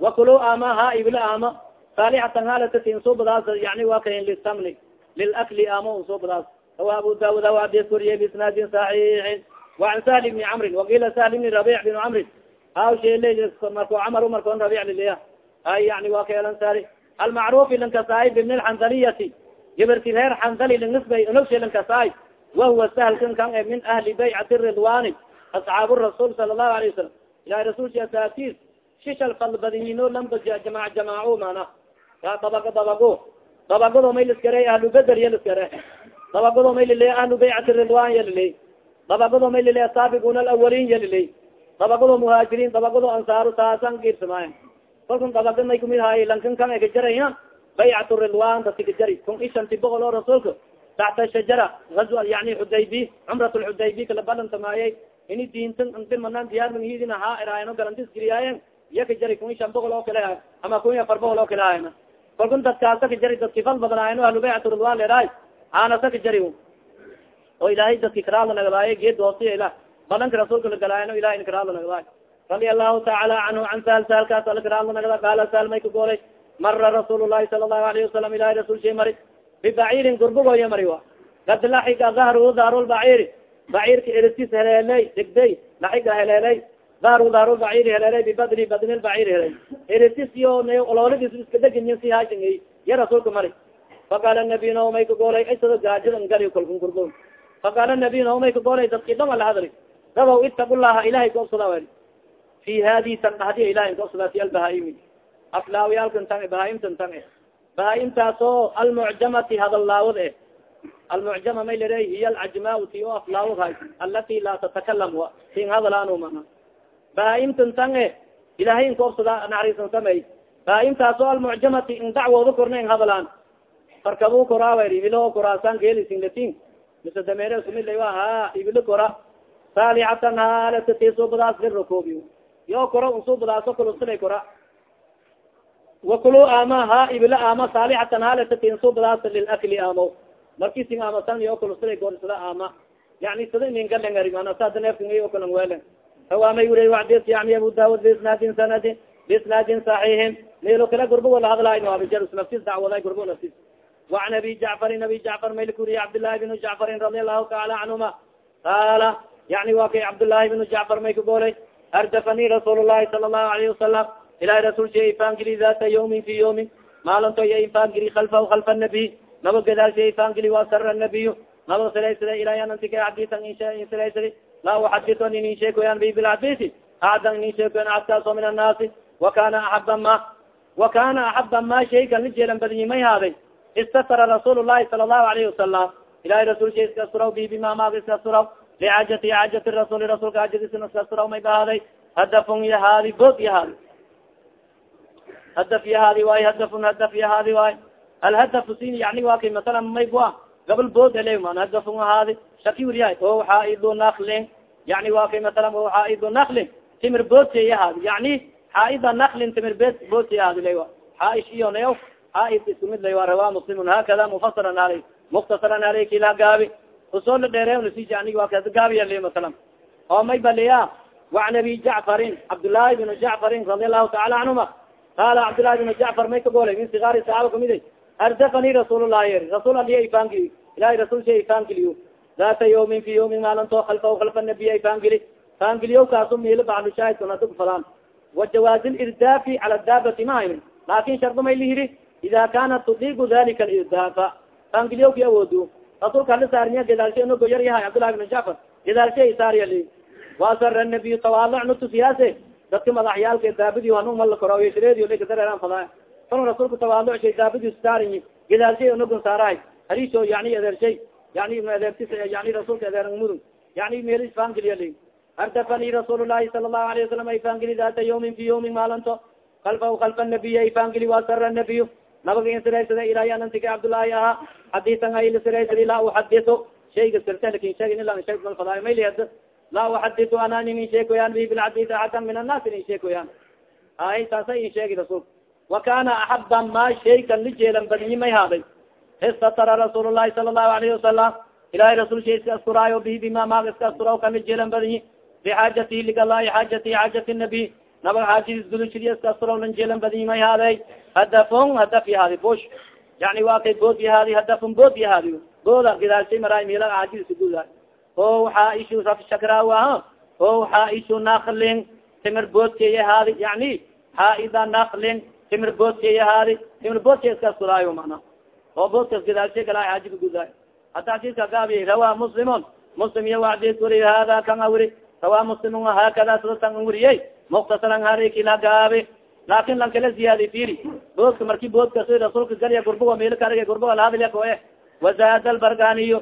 Wakulu ama ha ible ama saalixatan halakatinsuubadaas yani wa kan lisamni lilakli ama unsuubadaas awa abu daawud awa adis koriye biisnaadin saxiixin. Waan sahli bni camrin wakiila sahli bni rabic bin camrin. Aw sheele marko camar markoon rabic liliya ay yani wa ka elan saari. Almacrufi lankasaay bibni lxandaliyati gabarki reer xandali lanisbay onogshe lankasaay wahuwa sahlkan kan e min ahli baycati ridwani asxaab rasuul sala lahu alayه wasalam ilahi rasulki asaatis shishal fal badiyino lamba jamac jamaaco mana ka dabago dabago dabagado may liskare ahlu beder iya liskare dabagado may lile ahlu baycati ridwan iya liley dabagado may lile saabiguna alawalin iya liley dabagado muhaajiriin dabagado ansaaru taasan giirsamaayan kalkan dabaga may kumid haay lankan kan eka jaraya baycat ridwan dasika jari kun ishanti boqol oo rasuulka taxta shajara azwa yani xudaybi cumrat lxudaybi kala balantamaayay ini diintan ndimanan diyaarmahidina ha eraayano galantis geliyaayen iya kajari kun ishan boqol oo kale ha ama kun iyo afar boqol oo kale hayna kalkun dadkaasa kajari dadki fal badanaayno ahlu baycat ridwan leeraay aanasa kajari oo ilahay dadki karaala nagadaaye geed hoosiya ila. Balanka rasuulka lagalaayano ilahay in karaala nagadaay radia allahu taala canhu can sal salkaas ala karaala nagada qaala sal may ka goolay mara rasuul lahi sala allahu alayhi wasalam ilahay rasul shay mari bibaciirin gurbugoya mari wa kad laxiga dahru bacirka eritis heleeley degday laxiga heleeley dahru dahrulbaciri heleeley bibadni badni lbaciri heley eritis yo ololidis iska degayin si haashin ya rasuulka mari. Faqaala nabiy nao may ka goolay isado gaajada gali kolkun gurbo faqaala nabiy nao may ka goolay dadki dhama la hadri dabaw itaqulaha ilahay goobsada wel fi hadi tan dhahdiya ilahay goobsada fi albahaaimi aflaawyaalkan tan bahaaimtan tan e bahaaimtaasoo almucjamati hadalaawad e almucjama may lere hiya alcajmaa ti o aflaawad hay alati laa tatakalam tin hadalaano mana bahaaimtan tan e ilahay in koobsada naxariisan samey bahaaimtaasoo almucjamati in dacwooda korna in hadalaan farkabu koraawer ibilo koraasan geelisinlatin mise dameere sumila ha ibilo kora saalixatan haalatatiisubadaas lirukoobi yo kora unsubadaaso kulusilay kora wakulu ama ha ibilo ama saalixatan haalatatinsubadaas lilakli amo marki singaamasan o kale sida goorsada ama yani sida ningalengarisada neefka o kale welen hawaamay ure wadis yani abu daawud biisnaadin sanadi bisnaadin saxiixin. Meelo kale gurbo wala hadlaayn abijar naftis dacwaday gurbo naftis waan abi jacfarin abi jacfar maylkuriy cabdillaahi binu jacfarin radi allahu taala canhuma. Qaala yani wa kay cabdullaahi binu jacfar may kagoolay ardafanii rasuul lahi sala allahu alayhi wasalam ilahi rasuulka ifaangeli data yawmin fi yawmin maalinto iyo ifaangeli alfahu alfa nabi naba gadaalshay ifangeli wasara nabiy naba silaysada ilayanantika xadiisan insilaysadi laa uxaditon inin sheekoyaan bi bilxadiisi adan inin sheekoyan adkaaso min annaasi wakana axaba ma wakana axaba ma shaykan lijeelan badinyi may haaday istatara rasuul llahi sala allahu alayhi wasalam ilahay rasul shay iska suraw bi bima maag iska suraw. Licaajati caajati rasuuli rasuulka caajadiisna iska suraw may bahaaday hadafun yahaadi bood yahaadi hadaf yahaadi waay hadafun hadaf yahaadi waay alhadafu sin yani wa kay masala mayba gabal bood ele man hadafun ahaadi shaki wuriya o xaaidu naklin yani wa kay masalan o xaaidu naklin timir boodtey ahaadi yani xaaida naklin timir be boodtey ahaadi laya xaaish iyonay xaaid isku mid lay wa rawa muslimun hakada mufasaran alay muktasaran alay kila gaabi u soo la dheere nasij anig wa kaa gaabiya le masalan oo may baliya waan abi jacfarin cabdillaahi binu jacfarin radi allahu taala canhuma qaala cabdillahi binu jacfar may ka golay min sigaari saxaaba ka mid arzakani rasuul lahi rasuul aliya ifaangeli ilahay rasuulsa ifaangeliyo data yawmin fi yawmin maalinto kalfa kalfa nabiya ifaangeli faangeliyo kaasu miilo baclushaahidkunadug falaan wajawaazi lirdaafi cala daabati mahayn laakin shardi may lihihi ida kaanat tudiigu dalika alirdaafa faangeliyoki awoodu rasuulka alisaarniya gadaalsha inogo yar yahay cabdullahi bn jacfar gadaalsha isaariyali waasara nabiy tawaalacnutusiyaase dadka madaxyaalka daabadi hanuun malakora shireediyo lakadareeraan fadaa kon rasuulka tawalucshay daabadiis daarin gadaalshay onagun saarahay. Hariso yani adeershay yani adeertis yani rasuulka adeermudun yani meel isfaangeliya ardafani rasuul lahi sala lahu alayh wasalam ayfaangeli daata yawmin fi yawmin maalinto kalfa kalfa nabiy ayfaangeli waasara nabiy nabaga in siraysada ilaahi anantiga cabdullaahi ahaa. Xadiisan ay siraysada laa uxadisu shayga sirte laakiin sheeg in lan sheeg malfadaayo mayliad laa uxadisu anaan inin sheekoyaan bi bilxadiis axadan min annaasi inin sheekoyaan ay taasa in sheegi rasuulka wa kana axaba ma shaykan lijeelan badinyi may haaday istatara rasuul lahi sala الlahu alayhi wasalam ilahay rasul shay iska asturaayo bihi bima maag iska asturaw kan lijeelan badinyi bixaajatihi ligalahi xaajatihi xaajati nabiy nabag xaajadis gudushidiy iska asturaw lan jeelan badinyi may haaday hadafon hadaf yahaadi bush yani kay bood yahaadi hadafon bood yahaadi booda gidaashay maraay mila xaajadiisa guda o xaaishu rafshakraawaha o xaaishu naklin timir boodkay ahaadi yani xaaida naklin timir boodkay ahaadi timir boodkay iska asturaayo mana oo boodkas gidaashay galaa xaajiga gudaay hata xadiiska gaabiya rawaa muslimun muslim iya wacdis wariy hada kan awri rawaa muslimun haakada sidatan wariyey muktasaran harikila gaabi laakin lan kala ziyaadi firi boodka marki boodka si rasuulka galya gurbuga meel karga gurbuga lahadlya ko e wazaada albarganiyo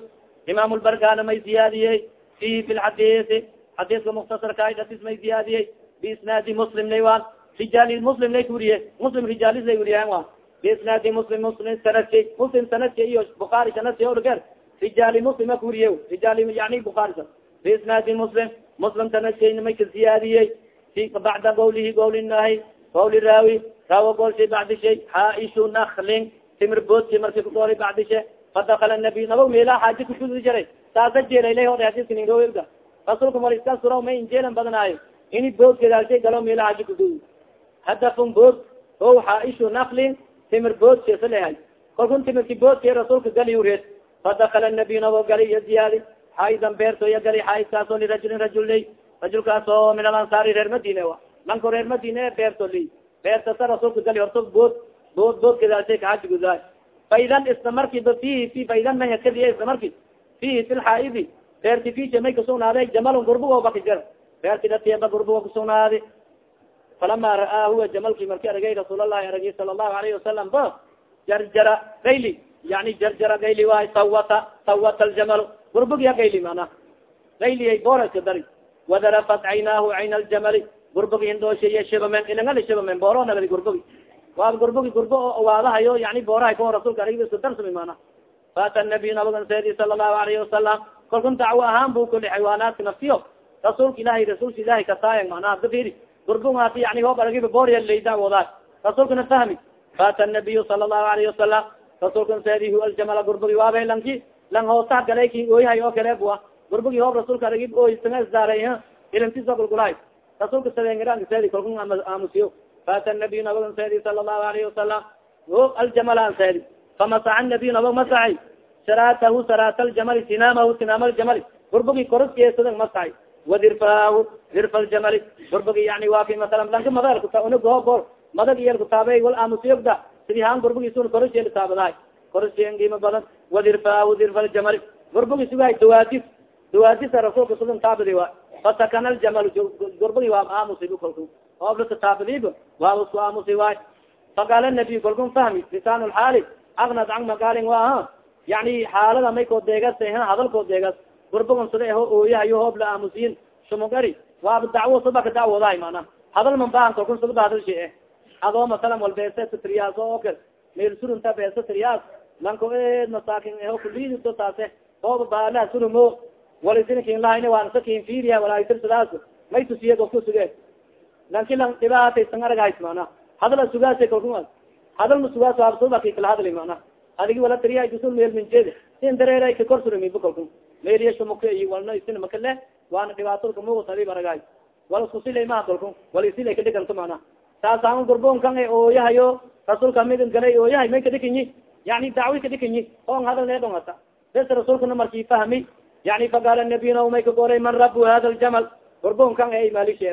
imam lbargana may ziyaadiyey fihi fi lxadisi xadiska muktasarka adis may ziyaadiyey biisnaadi muslim lay wan rijaal muslim lay kuriye muslim rijaalis lay wuriyan wa biisnaadi muslim muslim sanadki muslim sanadki iyo bukaari sanadki orger rijaali muslima kuriye rijaal yani bukaarisa biisnaadi muslim muslim sanadkayna may ka ziyaadiyey bacda gawlihi gawlinahi gawli raawi raawo goolshay bacdi shay xaaishu naklin timir boodki marki kugooli bacdi she fadakala nabiy nabag meelaha xaaji kugudi jiray. Saasa jeelala hor hadiska ningoga rasuulka mar iska sura may injeelan badanaayo ini bood gadaalshay galo meela xaaji kugudi hadafun bood o xaaishu naklin timir bood sheesa lehay kalkun timirki boodki rasuulka gali ureed fadakala nabiy nabo gali iyo ziyaadi xaidan beerto iya gali xaaidkaasoo lirajulin rajul ley rajulkaas oo min alansaari reer madine a lanko reer madine beerto li beertasa rasuulka gali horto bood bood bood gadaalshay kaxaaji gudaay faidan isla markiba fihi faidan may hakadiya isla marki fihi fi lxaaidi beerti fisha may kasugnaaday jamalun gurbugo bakijir beerti datieba gurbugo kasugnaadi falama ra'aa huwa jamalki marki aragay rasuulallahi aragay sala allahu alayhi wasalam ba jarjara gayli yani jarjara gayli waay sawata sawata aljamal gurbugiya gayli mana gayliyay booraka dari wadarafat caynaahu cayna aljamali gurbugi hindooshaiya shibamen ilangali booro nagadi gurbugi waa gurbugi gurbo oo waadahayo yani boorahay kao rasulka arig isku darsami mana faata nabiy nabagan seedi sala allahu alayhi wasalam kalkun dacwo ahaan bu kuli xaywaanaadka naftiyo rasuulka ilahay rasuulka ilahay kasaayan manaa dafiri hati yani hoob aragiba boorya lay dacwoodaa rasuulkana fahmi faata nabiyu sala allahu alayhi wasalam rasuulkan seedi hu aljamala gurbugi waabay lanki lang hoostaha galayki ooyahay oo kale bua gurbugi hoob rasuulka aragib oysanga isdaaray ilintiso gulgulahay rasuulka sadeengiraanka seedi kalkun aamusiyo faata nabiy nabagan seedi sala allahu alayhi wasalam o aljamalan seedi famasaca nabiy nabag masaxay saraatahu saraata aljamali sinaamahu sinaam aljamali gurbugi koroskeesada masaxay wadirfaahu dirfa aljamali gurbugi yani waa ki masalan lanka madalkuta unagoo bor madag iyal kutaabey wal aamusiyogda sidii haan gurbugisun korosheeli taabadahay korshiyan qiimo badan wadirfaahu dirfa ljamali gorbogi sugahay dawaadis dawaadisa rasuulka sugan taabadi wa fasakana aljamal gorbogi waa aamusi kolku oblata taabadiib waa isku aamusi waay faqaala nabiy kolkun fahmi lisaan lxaali aknad can magaalin wa aha yani xaalada may koo deegas hadalkoo deegas gorbogon sida aho ooyahayo hoob la aamusiyin sumugari waaba dacwo subaka dacwoodahay mana hadal man baahan kolkun subada hadal shi eh adoo masalan wal beesa triyaas oo kal meel surunta beesa triyaas. Lanko e masaakin aho kulidito taase. Ooba baalaha surumo walisinkin lahayni waan sakin fiiriya walaatirsidaas may tusiye ofku suge. Lanki lang dhibaataysan aragahays mana hadal sugaas kalku hadal ma sugaas waabsubaki kala hadli mana adigi wala tiriya dusul meel minjeed sin dareera ka kor bukalku meeliyashamuk walna isin makale waana dhibaato kamuga saliib aragahay wal iskusila maha kalku wal isila kadhiganto mana saasaan gurbon kan ooyahayo rasuulka midin galay ooyahay may kadhikanyi yani dacwi kadhikanyi on hadal needon hata bes rasuulkana markii fahmi yani faqaala nabiyna may ka goray man rabu hada ljamal gurbon kan ay malishe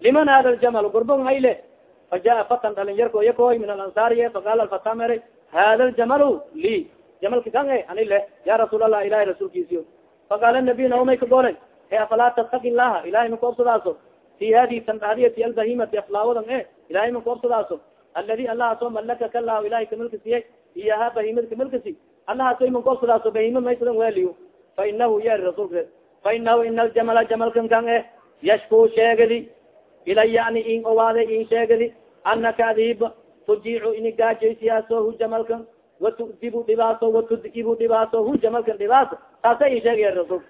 liman hada ljamal gurbon ayle fajaa fatan dhalinyarko yakoy min alansaariye faqala alfata mere hada ljamalu li jamalka kan e ani le ya rasuul allah ilahi rasuulkiisiyo faqaala nabiy naomay ka golay he afalaa tattaki laha ilahay makoobsadaaso fi hadi sandadiyati albahimati aflaawadan e ilahay makoobsadaaso aladi allahaaso malakaka lahu ilahay kamilkasiye iyaha bahimad kamilkasi allahaaso makoobsadaaso bahima maysadan weliyo fa inahu yari rasuulka fa inahu ina aljamala jamalkan kan e yashku sheegadi ilaya ani in owaade in sheegadi anaka adiib tujiicu ini gaajaysiyaso hu jamalkan watudibu dhibaaso watudibu dhibaaso hu jamalkan dhibaaso taasa in sheegaya rasuulka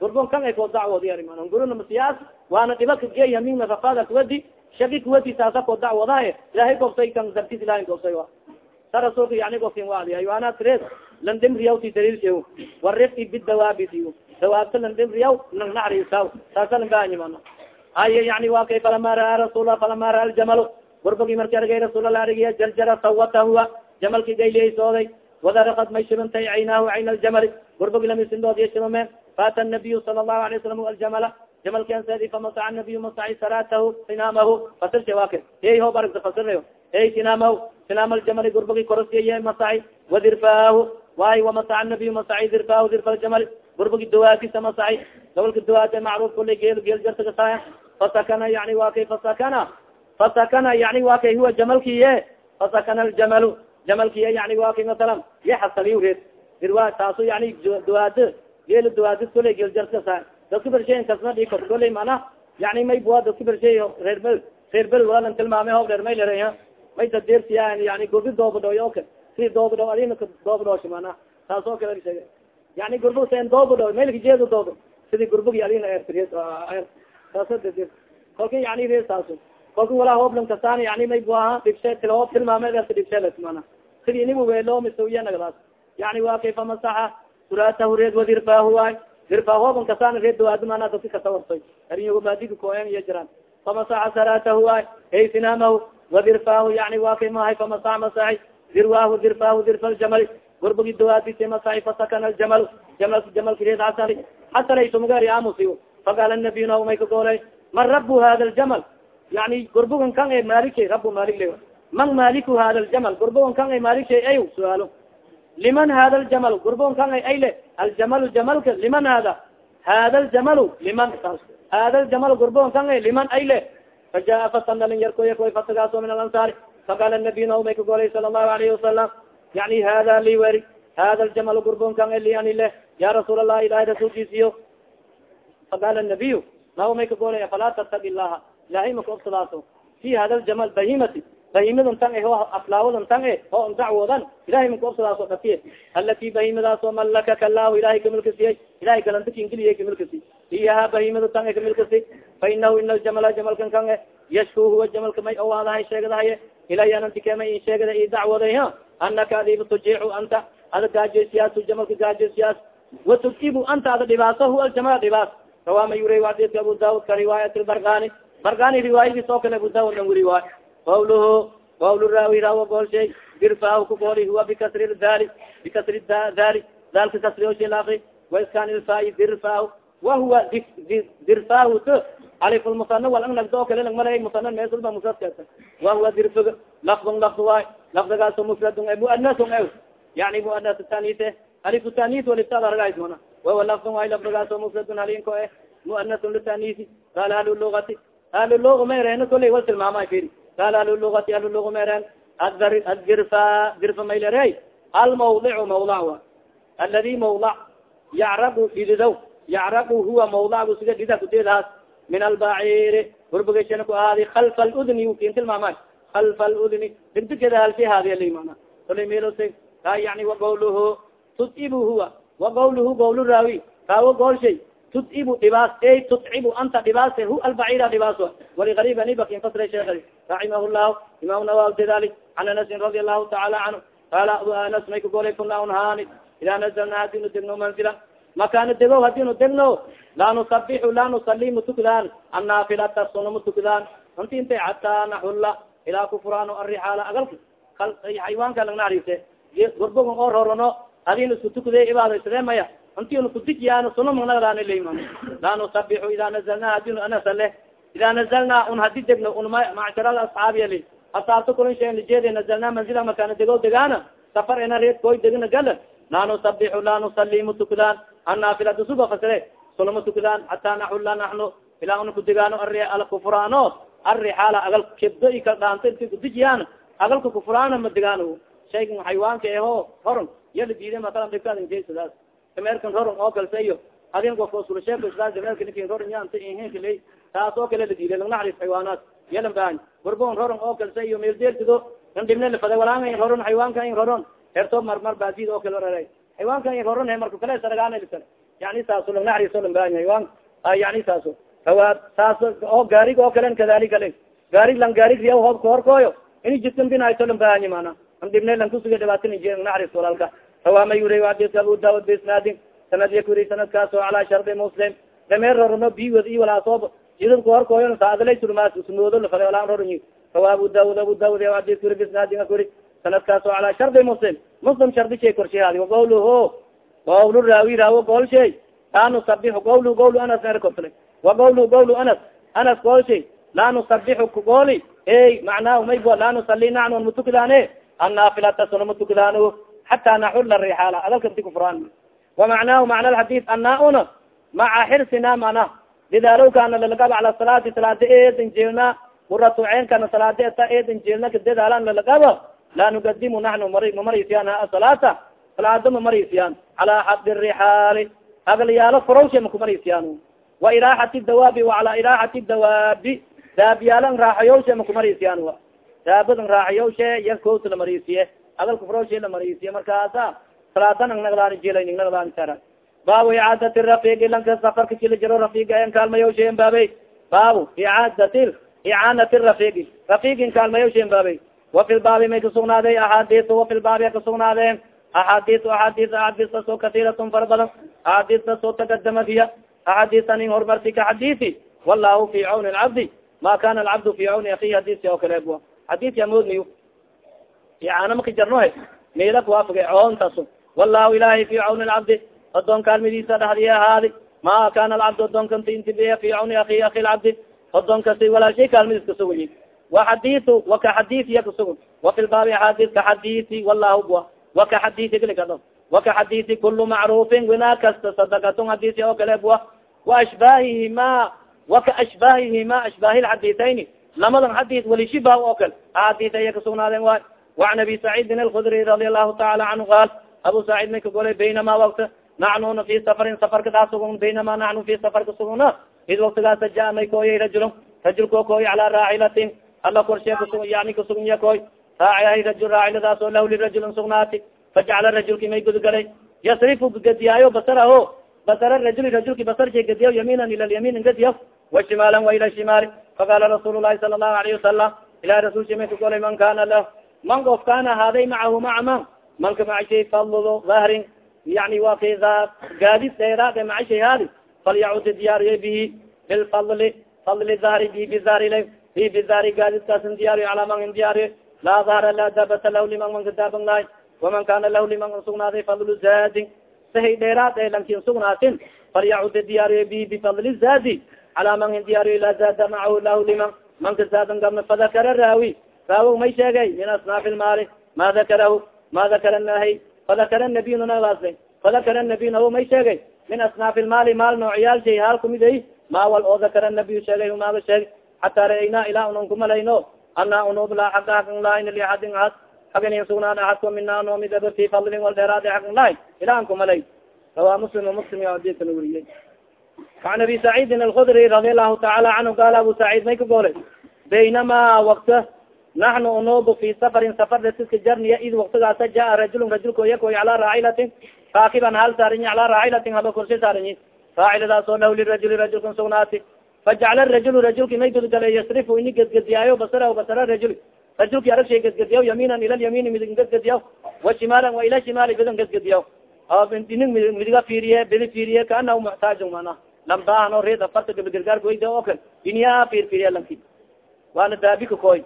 gurbon kan ay koo dacwoodi ariman guruna masiyaas waana dhiba kageya min nafafada kuwadi shaki kuwadi taasa koo dacwoodahay ilahay gobsay kan dartis ilahay gobsay a sa rasuulka yani gofkin waadiya ana tres landimriyawti daliilshe warifki bidawaabisi dawaabta landimriyaw nang nacrisaw taasa langaanyi mana haya yani wa kay falama ra'a rasuula falama ra'a aljamalu gurbogi marki argay rasuulallah arigiya jarjara sawata huwa jamalki gayliyasooday wadarakad may shibantay caynaahu cayna aljamali gurbogi lamisindood iyo shibameen faata nabiyu sala allahu alay wasalam aljamala jamalkansedi famasaca nabiyu masaci saratahu sinaamahu fasirse wake hey ho baragta fasirayo hey sinaamahu sinaam aljamali gurbogi korosiye masaci wadirfaahu waay wamasaca nabiyu masaci dirfaahu dirfa aljamali gurbogi dawaakisa masaci gobolka dawaate macruuf kuli geel geel jartagasaaya fasakana yani wa kay fasakana fasakana yani wa kay huwa jamalkiye fasakana aljamalu jamalkiye yani wa kay masalan yaxasaliy reed dirwa taaso yani dawaade geel dawaadid koley geeljarkasa dadka bersheyn kasna dhii kor koley mana yani may bua dadka bersheey reer bel reer bel walan tilmaamay hoob dheer may lere may dadeersiya yani gurbi doobadhooy oka si doobadhoo adina doobadhoosh mana taas oo kale sheege yani gurbu sen doobadhoo maylka jeedo doodo sidii gurbigi adina ertr dadeer kolka yani reer taaso kolka walaa hooblan kasaan yani may buaha dhigshe tilahoob tilmaamay erta dhigsheles mana sidii inigu weelo misawiya nagadaas yani waa kayfa masaxa suratahu reed wadirfaahu waay dirfaahooban kasaan reed dawaadi mana dadka kasawartay ariyomaadiga koen iyo jiraan famasaxa saratahu waay hey sinaamahu wadirfaahu yani waa kay mahay famasaxa masaxi dirwaahu dirfaahu dirfa ljamali gurbagi dawaadise masaxi fasakana aljamal jamal. Jamalka reed xasali xasalay sumugari amusi faqaala nabiy na may ka goolay man rabu hada aljamal? Yani gurbugan kan e malik rabu malik man maliku hada aljamal gurbugan kan e malik shay ay suaalo. Liman hada ljamal gurbon kan ayle? Aljamalu jamalka liman hada hada ljamalu liman. Hada ljamal gurbon kan liman ayle? Fajaa fatan dalin yarkoyakoy fatagaaso min alansaari faqala nabiy na may ka golay sala allahu alayhi wasalam yani hada li weri hada ljamal gurbon kan li ani le. Ya rasuul allah ilahi rasuulkiisiyo faqala nabiy naw may ka golay afalaa tattaqi ilaha ilahay maka obsadaaso fi hada ljamal bahimati bahimidan tan o aflaawadan tan oo dacwoodan ilahay mankaobsadaaso dhatiye alati bahimadaasoo malakaka lahu ilahay kamilkasiye ilahay galantakinkeliye kamilkasi iyaha bahimada tan e kamilkasi fa inahu ina aljamala jamalkan kan yashku huwa jamalka may owaadahay sheegadahaye ilaya nantikema in sheegada i dacwooday ha? Anaka adiba tujiicu anta. Ada gaajosiyaas jamalka gaajosiyaas watutibu anta ada dhibaaso huwa aljamal dhibaas rawama yuri adidka abu daud ka riwaayat lbargani bargani riwaayadiis oo kale abu daud an waay qawluhu qawl raawi raawo goolshay dirfaahu ku gooli huwa bikasri dali bikasri dali dalka kasrioshe laafi waiskan ilfaai dirfaahu wahuwa dirfaahu t alif lmusana wal ang nagdo kale lang malay musana mesulba musradkasa wahuwa dirfig lafdun lafd waay lafdigaaso mufradun e muanasun e yani muanas tanise alif tanis waliftaad argays mana wawa lafdun way lafdigaaso mufradun halinko eh muanasun litanisi qala ahlu lugati ahlu luga mayreen koley wal tilmaamay firi lugati ahlu luga mayreen adgirfa girfa maylere almawdicu mawlac aladi mawlac yacrabu dhididow yacrabu huwa mawlacgu siga dhida kudeedhaas min albaciri burbugasana ku ahaadi kalfa ludni kin tilmaamay kalfa ludni digdigeda halsi haadiya mana koley melos yani waqawluhu tudibu huwa waqawluhu qawl raawi kaawo goolshay tudibu dhibaas ey tudcibu anta dhibaas hu albacira dhibaas waligarib anibakin fasra sheekh raximah llahu imam nawawi dadali can anasin radi allahu taala canhu qaala abu anas may ka golay kuna unhaani ida nazalna hadinu degno manzila makana dego hadinu degno laa nusabixu laa nusali matukdaan annaafilata suno matukdaan anti intay xataa naxulla ilaa kufuraan arixaala agalka xaywaanka lang naxariise gorbogon oo rorono adin isku tukde ibaadaysade maya inti una kudijiyaan suno magnagdaan lama laa nusabixu ida nazalna hadinu anasale ida nazalna un hadi degno un macshar asxaabi ali asaabta kulan sheenijeed nazalna manzila makana dego degaana safar ena reed koy degna gala laa nusabixu laa nusali matukdaan annaafilata suba fasire suno matukdaan hataa naxula naxnu ilaa una kudegaano alkufraano arixaala agal kebdo ika dhaanta inti kudijiyaan agalka kufraana madegaano shaygan xaywaanka eho horon yala diida masalan dibkaadinjeysadaas dameerkan roron oo kalse iyo adin ofka sulasheekasdaas dameerka ninkin roron yaanta ihinkale taas oo kale la diiday lang naxariis xaywaanaat yalan baan gorbon roron oo kalse iyo meeldeertido kan dhibne lafada walaanga in roron xaywaanka in roron herto marmar baadid oo kale orere xaywaanka in roron he marka kale saragaanalisar yani saaso lang naxariis o lang baan xaywaan yani saaso hawaad saas oo gaarig oo kalen kadalika le gaarig lang gaarig riya hoobka horkooyo ini jidkan binayto lang bahanyi mana an dhibne lang kusuga dhibaatin naxariis walaalka. Hawaama yuri adika abu daud bisnaadin sanad ya kuri sanadkaasoo calaa shardi muslim. Dameer rorno biwad i walaasoob jidadka horkooyo saadalay surmaas usmoodo lafada walaan roronyi hawa abu daud abu daud adis kuri bisnaadin a kuri. Sanadkaasoo calaa shardi muslim. Muslim shardi shay korshehaadi waqawluhu qawl raawi raawo gool shay. Laa nusabixu qawlu qawlu anas erkotla waqawlu qawlu anas. Anas gool laa nusabixu kugooli ey macnaahu maybo laa nusali nacnon matukdaane annaafilata suno matukdaano xataa naxula rixaala adalka nti kufraan. Wamacnaahu macna alxadid anaa-una maca xirsina mana didaalowkana lalagaba cala salaati salaada eedan jeelna muratuceenkana salaada eta eedan jeelna kadadaalan lalagaba laa nugadimu naxnu mari mamariisiyaan ha salaata salaada mamariisiyaan calaa xadi rixaali agalyaalo furawsha makumariisiyaan wa iraaxati dawaabi wacalaa iraaxati dawaabi daabiyaalan raaxayowsha makumariisiyaan wa daabadan raaxayowshe yakowta lamariisiye adal kufrawshe lamariisiye markaasa salaadan ang nagdaani jila ning nagdaani sara baabu icaadati rafiigi lanka safarka jila jiro rafiiga en kaalmayowsheen baabey baabu icaadati icaanati rafiigi rafiigin kaalmayowsheen baabey wafi lbaabi may kasugnaaday axaadiis wafi lbaabi kasugnaadeen axaadiis axaadiis axaadiistasoo kasiiratun fara badan axaadiistasoo takadamad hiya axaadiisa nin horumarti ka xadiisi wallahu fi cawni lcabdi ma kana alcabdu fi cawni akihi hadisi oo kale bua xadiis yamoodniyo icaana maka jarnohe meela kuwaafagay coontaas wallahu ilahi fi cawni lcabdi odon kaalmadiisa dhaxdiy ahaadi ma kana alcabd odonkanta intibiya fi cawni aki aki lcabdi odonkasi walaa shay kaalmadiis kasugay waxadiu waka xadiiya kasugu wafi lbaabi axaadis kaxadiii wallahu bua waka xadiii galikadon waka xadiii kulu macruufin winaa kasta sadakatun xadiisi oo kale bua ah. wa ashbaahihima waka ashbaahihima ashbaahi lxadiitayni lamadan xadiis wali shibah oo kale. Axaadiis aya kasugnaadeen waay. Waan abi saciidin alkudri radi allahu taala canhu qaal abu saciid may ka golay baynama naxnuna fi safarin safarka kaa sugun baynama naxnu fi safarka suguna id waktigaasa ja may kooyay rajulun rajulkao kooy ala raacilatin alla korshe kasu yani kasugun ya kooy raacihay rajul raaciladaas oo lahu lirajulin sugnaati fajacala rajulki may gudgalay yasrifu gadiyaayo basaraho basara rajuli rajulki basarje gadiya yamiinan ila lyamiin gadiya wa shimaalan wa ila shimaali faqala rasuul lahi sala allahu alayhi wasalam ilahi rasulki may kagolay man kana lah man of kana haaday macahu maca man manka macshay fadl dahrin yani wa kda gaadis dheeraade macashay haadi falyacud diyaariyo bihi bilfadli fadli dahri bi bizari bi bizari gaadiskaasin diyaariyo calaa man in diyaariyo laa dahra laa daabata lahu liman manka daaban lahay waman kana lahu liman sugnaaday fadlu zaadin sahay dheeraad ee lankin sugnaatin falyacud diyaariyo bihi bifadli zaadi calaa man diyaariyo laa zaada macahu lahu liman manka zaadan gabna fadakara raawi raawo may sheegay min asnaaf lmaali ma dakarahu ma dakara nahy fadakara nabiy nagaasay fadakara nabiy nawo may sheegay min asnaafi lmaali maal noocyaal shay haal kumid ay maa wal oo dakara nabiy sheegay humaaga sheegay xataa ra'aynaa ilaa unan kumalayno ana unub laa xaga hagan lahayn liaxadin ahad hagan sugnaan ahadko mina noomidaba fi fadlin wal dheeraadi hagan lahayn ilaa an kumalay rawaa muslim muslim adikana weriyey an abi saciidin alkudri radi allahu taala canhu qaala abu saciid may ka goolay baynama wakta naxnu unubu fi safarin safar dasiska jarniya id waktigaasa jaa rajulun rajulka yakoy calaa raacilatin raakiban hal saarinyi calaa raacilatin haba kursi saarinyi raaciladaas oo lahu lirajuli rajulkan sugnaati fajacla rajulu rajulki may gudgala yasrifu ini gedgediyaayo basara basara rajuli rajulki arag shay gedgediyaw yamiinan ila lyamiini midig gedgediyaw wa shimaalan wa ila shimaali bidan gedgediyaw dinig midiga fiiriye bidi fiiriye kaanahu muxtaajun mana lambaahan o reed afarta gabagargaar goyda oo kale diniyaa fiir fiiriya waana daabika koy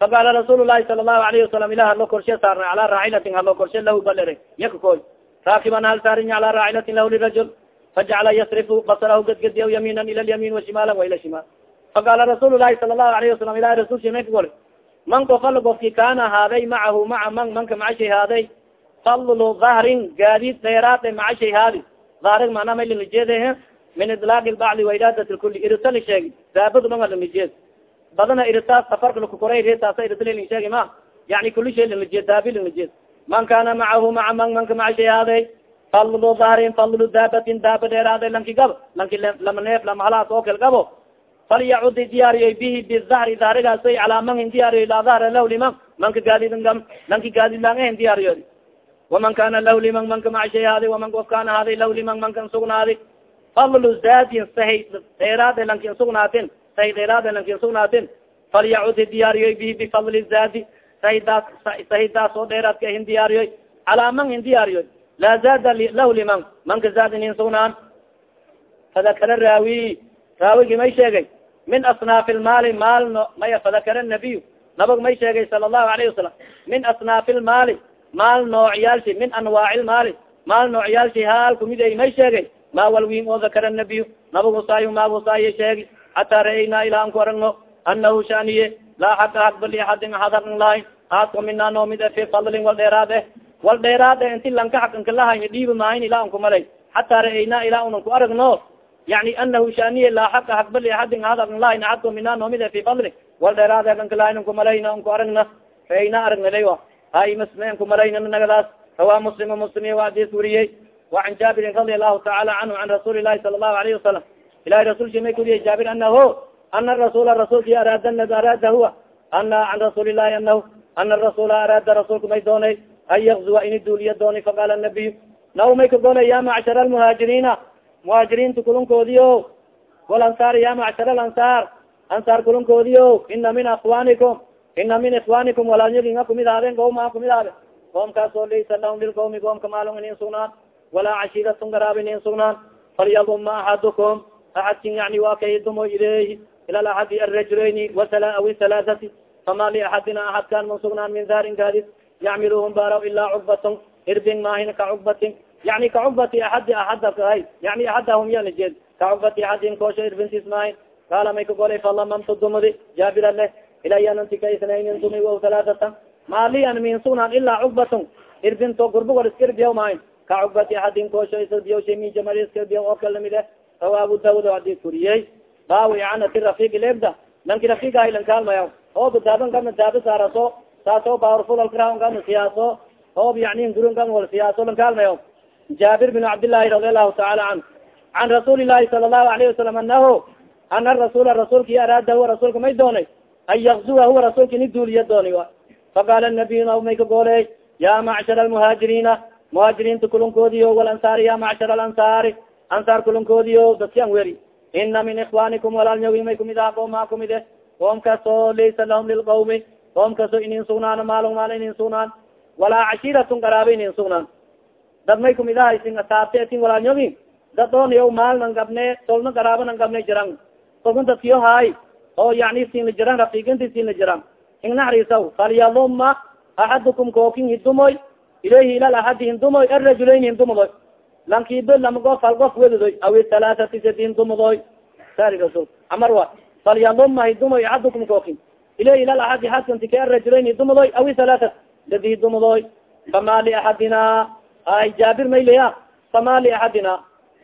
faqaala rasuul lahi sala lahu alayhi wasalam ilah halo korshe saarna calaa raacilatin halo korshe lahu balere yaka koy raakiban hal saarinya calaa raacilatin lahu lirajul fajacala yasrifu basarahu gadgadiya yamiinan ila lyamin washimaala wa ila shimaal faqaala rasuul lahi sala lahu alayhi wasalam ilah rasulki may ka gole man kofal gofki kaana haaday macahu maca man manka maca shay haaday fadlu dahrin gaadid dheeraade maca shay haadi dahrig manaa may linijeede min idlaaq lbacdi wairadat lkuli iritali sheegi daabadu dhan linijeed badana iritaas safarka lakukoray retaasa iritali lin sheegi ma. Yani kuli shay linijeed daabi linijeed man kana macahu maca man manka maca shay haaday fadlu dahrin fadlu daabatin daaba dheeraade lanki gabo lanki lama neef lama halaas oo kal gabo. Falyacudi diyaariyoy bihi bidahri dahrigaasay calaa man hin diyaariyoy laa dahra lah liman manka gaadidngam lanki gaadidlang hen diyaariyo waman kana lah liman manka maca shay haadi waman of kana haaday lah liman mankan sugnaadi fadlu zaadin sahay dheeraade lankin sugnaatin sahay dheeraade lankin sugnaatin falyacudi diyaariyoy bihi bifadli zaadi sahidaas sahidaas oo dheeraadka hin diyaariyoy calaa man hin diyaariyoy laa zaada lah liman manka zaadin hin sugnaan fadakara raawi raawigi may sheegay min asnaafi lmaali maal no maya fadakara nabiy nabag may sheegay sala allahu alayhi wasalam min asnaafi lmaali maal noocyaalshi min anwaaci lmaali maal noocyaalshi haal kumiday may sheegay ma walwin oo dakara nabiy nabagusaayo maagusaaye sheegi hata ra'aynaa ilaa an ku aragno anahu shaaniye laa xaqa hakba liaadin aad hakan lahay aadko mina noomid e fi fadlin wal dheeraad eh wal dheeraad e inti lanka hakanka lahay dhiibi maahin ilaa an ku malay hata ra'aynaa ilaa unan ku aragno yani anahu shaniye laa xaqa hakba liaadin aad hakan lahay aadko mina noomid e fi fadlin wal dheeraad e kanka lahay an ku malayna an aragna ra'aynaa aragnalay wa hay masmen ku malayna nagadaas rawa muslim muslim waa adis wariyey wa can jaabirin radi allahu tacaala canhu can rasuuli lahi sala allahu alayhi wasalam ilahi rasulki may kuriye jaabir anaho ana rasula rasulki araada araada huwa ana an rasuuli lahi anahu ana rasula araada rasulka may doonay an yakzuwa ini duuliya doonay faqaala nabiy naw may ka doonay ya macshar almuhaajiriina muhaajiriinta kulunkoodiyo walansaar ya macshar alansaar ansaar kulunkoodiyo ina min akwanikum ina min ikhwanikum walaalyaginga kumid ahaden gooma kumid ahade qoomkaas oo laysa lahum lilqawmi qoomka maalon inin sugnaan walaa cashiiratun garaabinin sugnaan falyaduma axadukum axadkin yani waa kay dumo ilayhi ila axadi arajuleyni aw halaathati fama liaxadina axadkan man sugnaan min darin gaadis yacmiluhum bara ilaa cugbatun irbin maahin ka cugbatin yani ka cugbati aadi aadahay yani axadahum yanajeed ka cugbati axadin koosho irbintis maahin qaala may ka golay falamamtu dumudi jaabira leh ilayanantika isnaynin dumi wa halaathatan maalian min sugnaan ilaa cugbatun irbinto gurbugol iska irbiyaw maahin ka cugbati axadin koosho isrbiyaw oo kala la mid eh rawa abu daud haddii kuriyey baawi anati rafiq lebda lanki rafigahay lankaalmaya ooba daaban kana daaba saaraso saaso baarfulalkra kana siyaaso oob yani gurun kan wal siyaaso lankaalmayo jaabir bin cabdillahi radi allahu taala canhu can rasuuli lahi sala allahu alayhi wasalam anahu ana rasula rasuulki araada huwa rasuulka may doonay an yakzuwa huwa rasuulka ini duuliya dooni a faqaala nabiy na gooley ya macshar almuhaajiriina muhaajiriinta kulunkoodiyo walansaari ya macshar alansaari ansaar kulunkoodiyo dadki an weri ina min ikhwanikum walaalnyawin may kumid aha qooma kumid e qoom kaasoo laysa lahum lilqawmi qoom kaso inin sugnaan maalon maal inin sugnaan walaa cashiiratun qaraaba inin sugnaan dad may kumid aha isin asaabte isin walaalnyawin dad ooniyo maalnan gabne tolna qaraabanan gabne jiran kolkun dadkiyo haay oo yani siinla jiran rafiiginti siinla jiran ingnaxriisaw falyaluma axadukum kookin hidumoy ilayhi ila axadi hindumoy arajulayn hindumudoy lankiibo lama gof hal gof wedudoy aw halaathati sadi hindumudoy sari rasul amar wa falyaluma hidumoy axadukum kookin ilayhi ila axadi xaskantike arajulayn hindumudoy aw halaahat sadi hindumudoy fama liaxadina ay jaabir mayleya fama liaxadina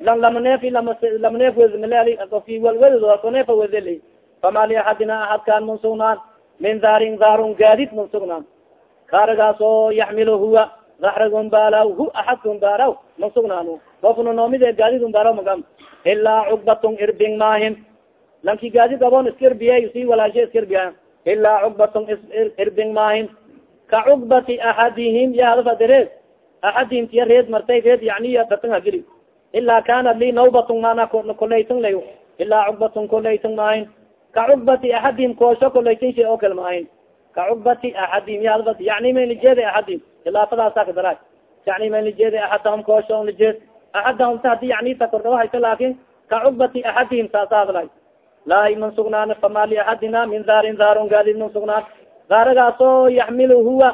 lan lama neef lama lama neef neefa wedeli fama liaxadina axadkaan mun sugnaan min daarin daarun gaadid mun sugnaan kaaragaas huwa daxragun baalaw hu axadkun baaraw mun sugnaan ofna noomide gaadid un baaraw magam. Ilaa cugbatun irbing maahin. Lanki gaadid aboon iska irbiye si walaashe iska irbiya ilaa cugbatun irbing maahin. Ka cugbati axadihim ya hadafadere axadihim tiya reed martay reed yaniya batang hageli ilaa kanat li nawbatun mana kolaytan lay ilaa cugbatun kolaytan maahin. Ka cugbati axadihim koosho kolaytan shay oo kale maahin ka cugbati axadihim ya hadafad yani man lijeeda axadihim khilaafadaasa ka dara yani man lijeeda axadahum koosho lijeed axadahum ta hadi yani ta kordhawa haysa laakin ka cugbati axadihim saasa hadlay laa man sugnaan fama liaxadina min daarin daaron gaadid man sugnaan daaragaasoo yaxmil huwa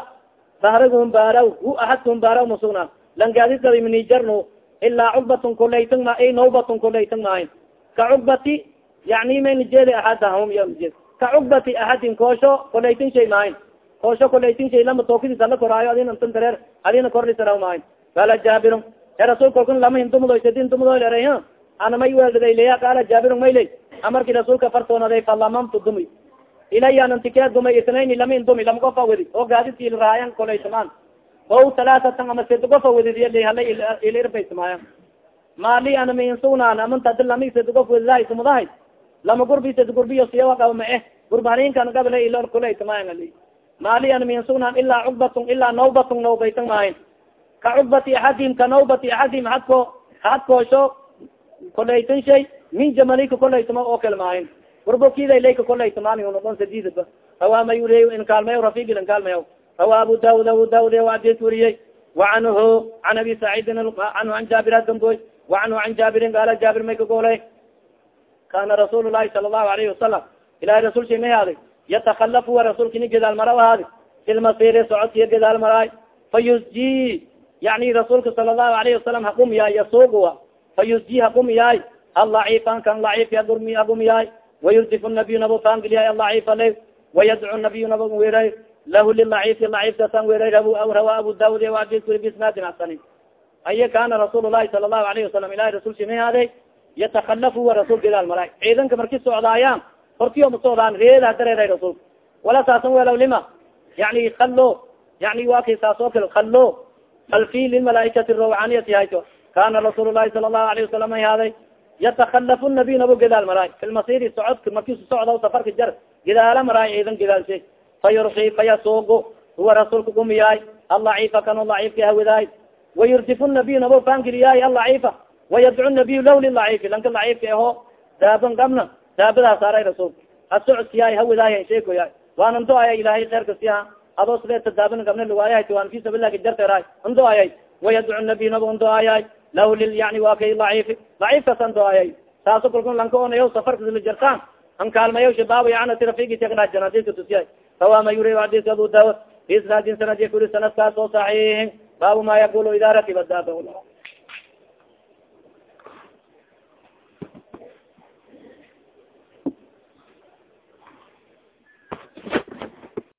dahragum baaraw hu axadkum baaraw ma sugnaan lan gaadid kadi minijarno ilaa cugbatun kolaytan ma ay nawbatun kolaytan maahin ka cugbati yani may nijeedi axadahum ya nijeed ka cugbati axadin koosho kolaytan shay maahin koosho kolaytan shay lama tookidis ala koraayo adina ntan dareer adina kordhisara maahin qaala jaabirun e rasul kalkun lama hindumudo sadin dumudo leray ana may weeldaday leya qaala jaabirun may ley amarki rasuulka fartoonaday falamamtu dumi ilaya nantikee dumay itnayn lama indumi lama gofa wedi oo gaadidki raayan kolaysamaan o talaatatan ama sed gofa wedid hala ila irbaysamaaya maali ana min sugnaan amanta adi lami sed gof wedidahay sumudahay lama gurbi sed gurbiyo siyawa qaba ma eh gurbahaninkan gabla ilo kulaysamaayan ali. Maali ana min sugnaan ilaa cugbatun ilaa nawbatun nawbaytan maahin ka cugbati axadihim ka nawbati axadihim aadko ahadkoosho kolaytan shay min jamalika kolaysama oo kale maahin gurbokida layka kolaysamaan sadidba rawa may uriy in kaalmayo rafigil in kaalmayo rawa abu daud abu daud adis wariyey wacanhu an abi saciidin anhu an jaabir agamboy wacanhu an jaabirin gaala jaabir may kagolay kana rasuul lahi sala allahu alayhi wasalam ilahi rasulki may haadi yatakalafu wa rasulkini gedaal mara haadi filmasiri socodkiya gedaal maraay fa yusji yani rasuulka sala allahu alayhi wasalam haqum yaay yasuuga fa yusji haqum yaay alaciifan kan laciif agurmi agum yaay wayurdif nabiy nabo faangeliyaay alaciifa la wayadcu nabiy nabo weray lahu lilaciifi laciifkasan weray rawa abu daud adis wuri bisnaadin hasani aya kana rasuul lahi sala allahu alayhi wasalam ilahi rasulsi may haade yatakalafu rasul gedaal maraay ciidanka marki socdaayaan hortiyo ma socdaan reeda dareeray rasuulka wala saasan welaw lima yani kalo yani wa kay saas oo kale kalo kalfi lilmalaaikati rawcaniyati hayto kana rasuul lahi sala allahu alayhi wasalam may haaday yatakalafu nabiy nabo gedaal maraay fi lmasiri socodka markisu socda safarka jar gedaala maraay ciidan gedaalshe fa yurki fayasuugu huwa rasuulka gumiyaay alaciifa kano laciifka hawidaay wayurdifu nabiy nabo faangeliyaay alaciifa wayadcu nabiy law lilaciifi lanka laciifka aho daaban gabna daabadaas saaray rasuulka asocodkiyaay hawidaay sheekoyaay waana ndo aya ilahay kheerka siha adoo sideeta daaban gabna luwaayahay waan fi sabilahi jarteray ndo ayay wayadcu nabiy nabo ndo ayay lah lil yani wa kay laciifi laciifkasan do ayay saaso kalkun lanka onayo safarka jartaan an kaalmayo shabaab yanati rafigi teknajan hadiska tusiyay rawa ma yuri hadiska abu daawud bisnaadin sanadi kuri sanadkaas oo saxiixin baabu ma yaqulu ida rakiba daaba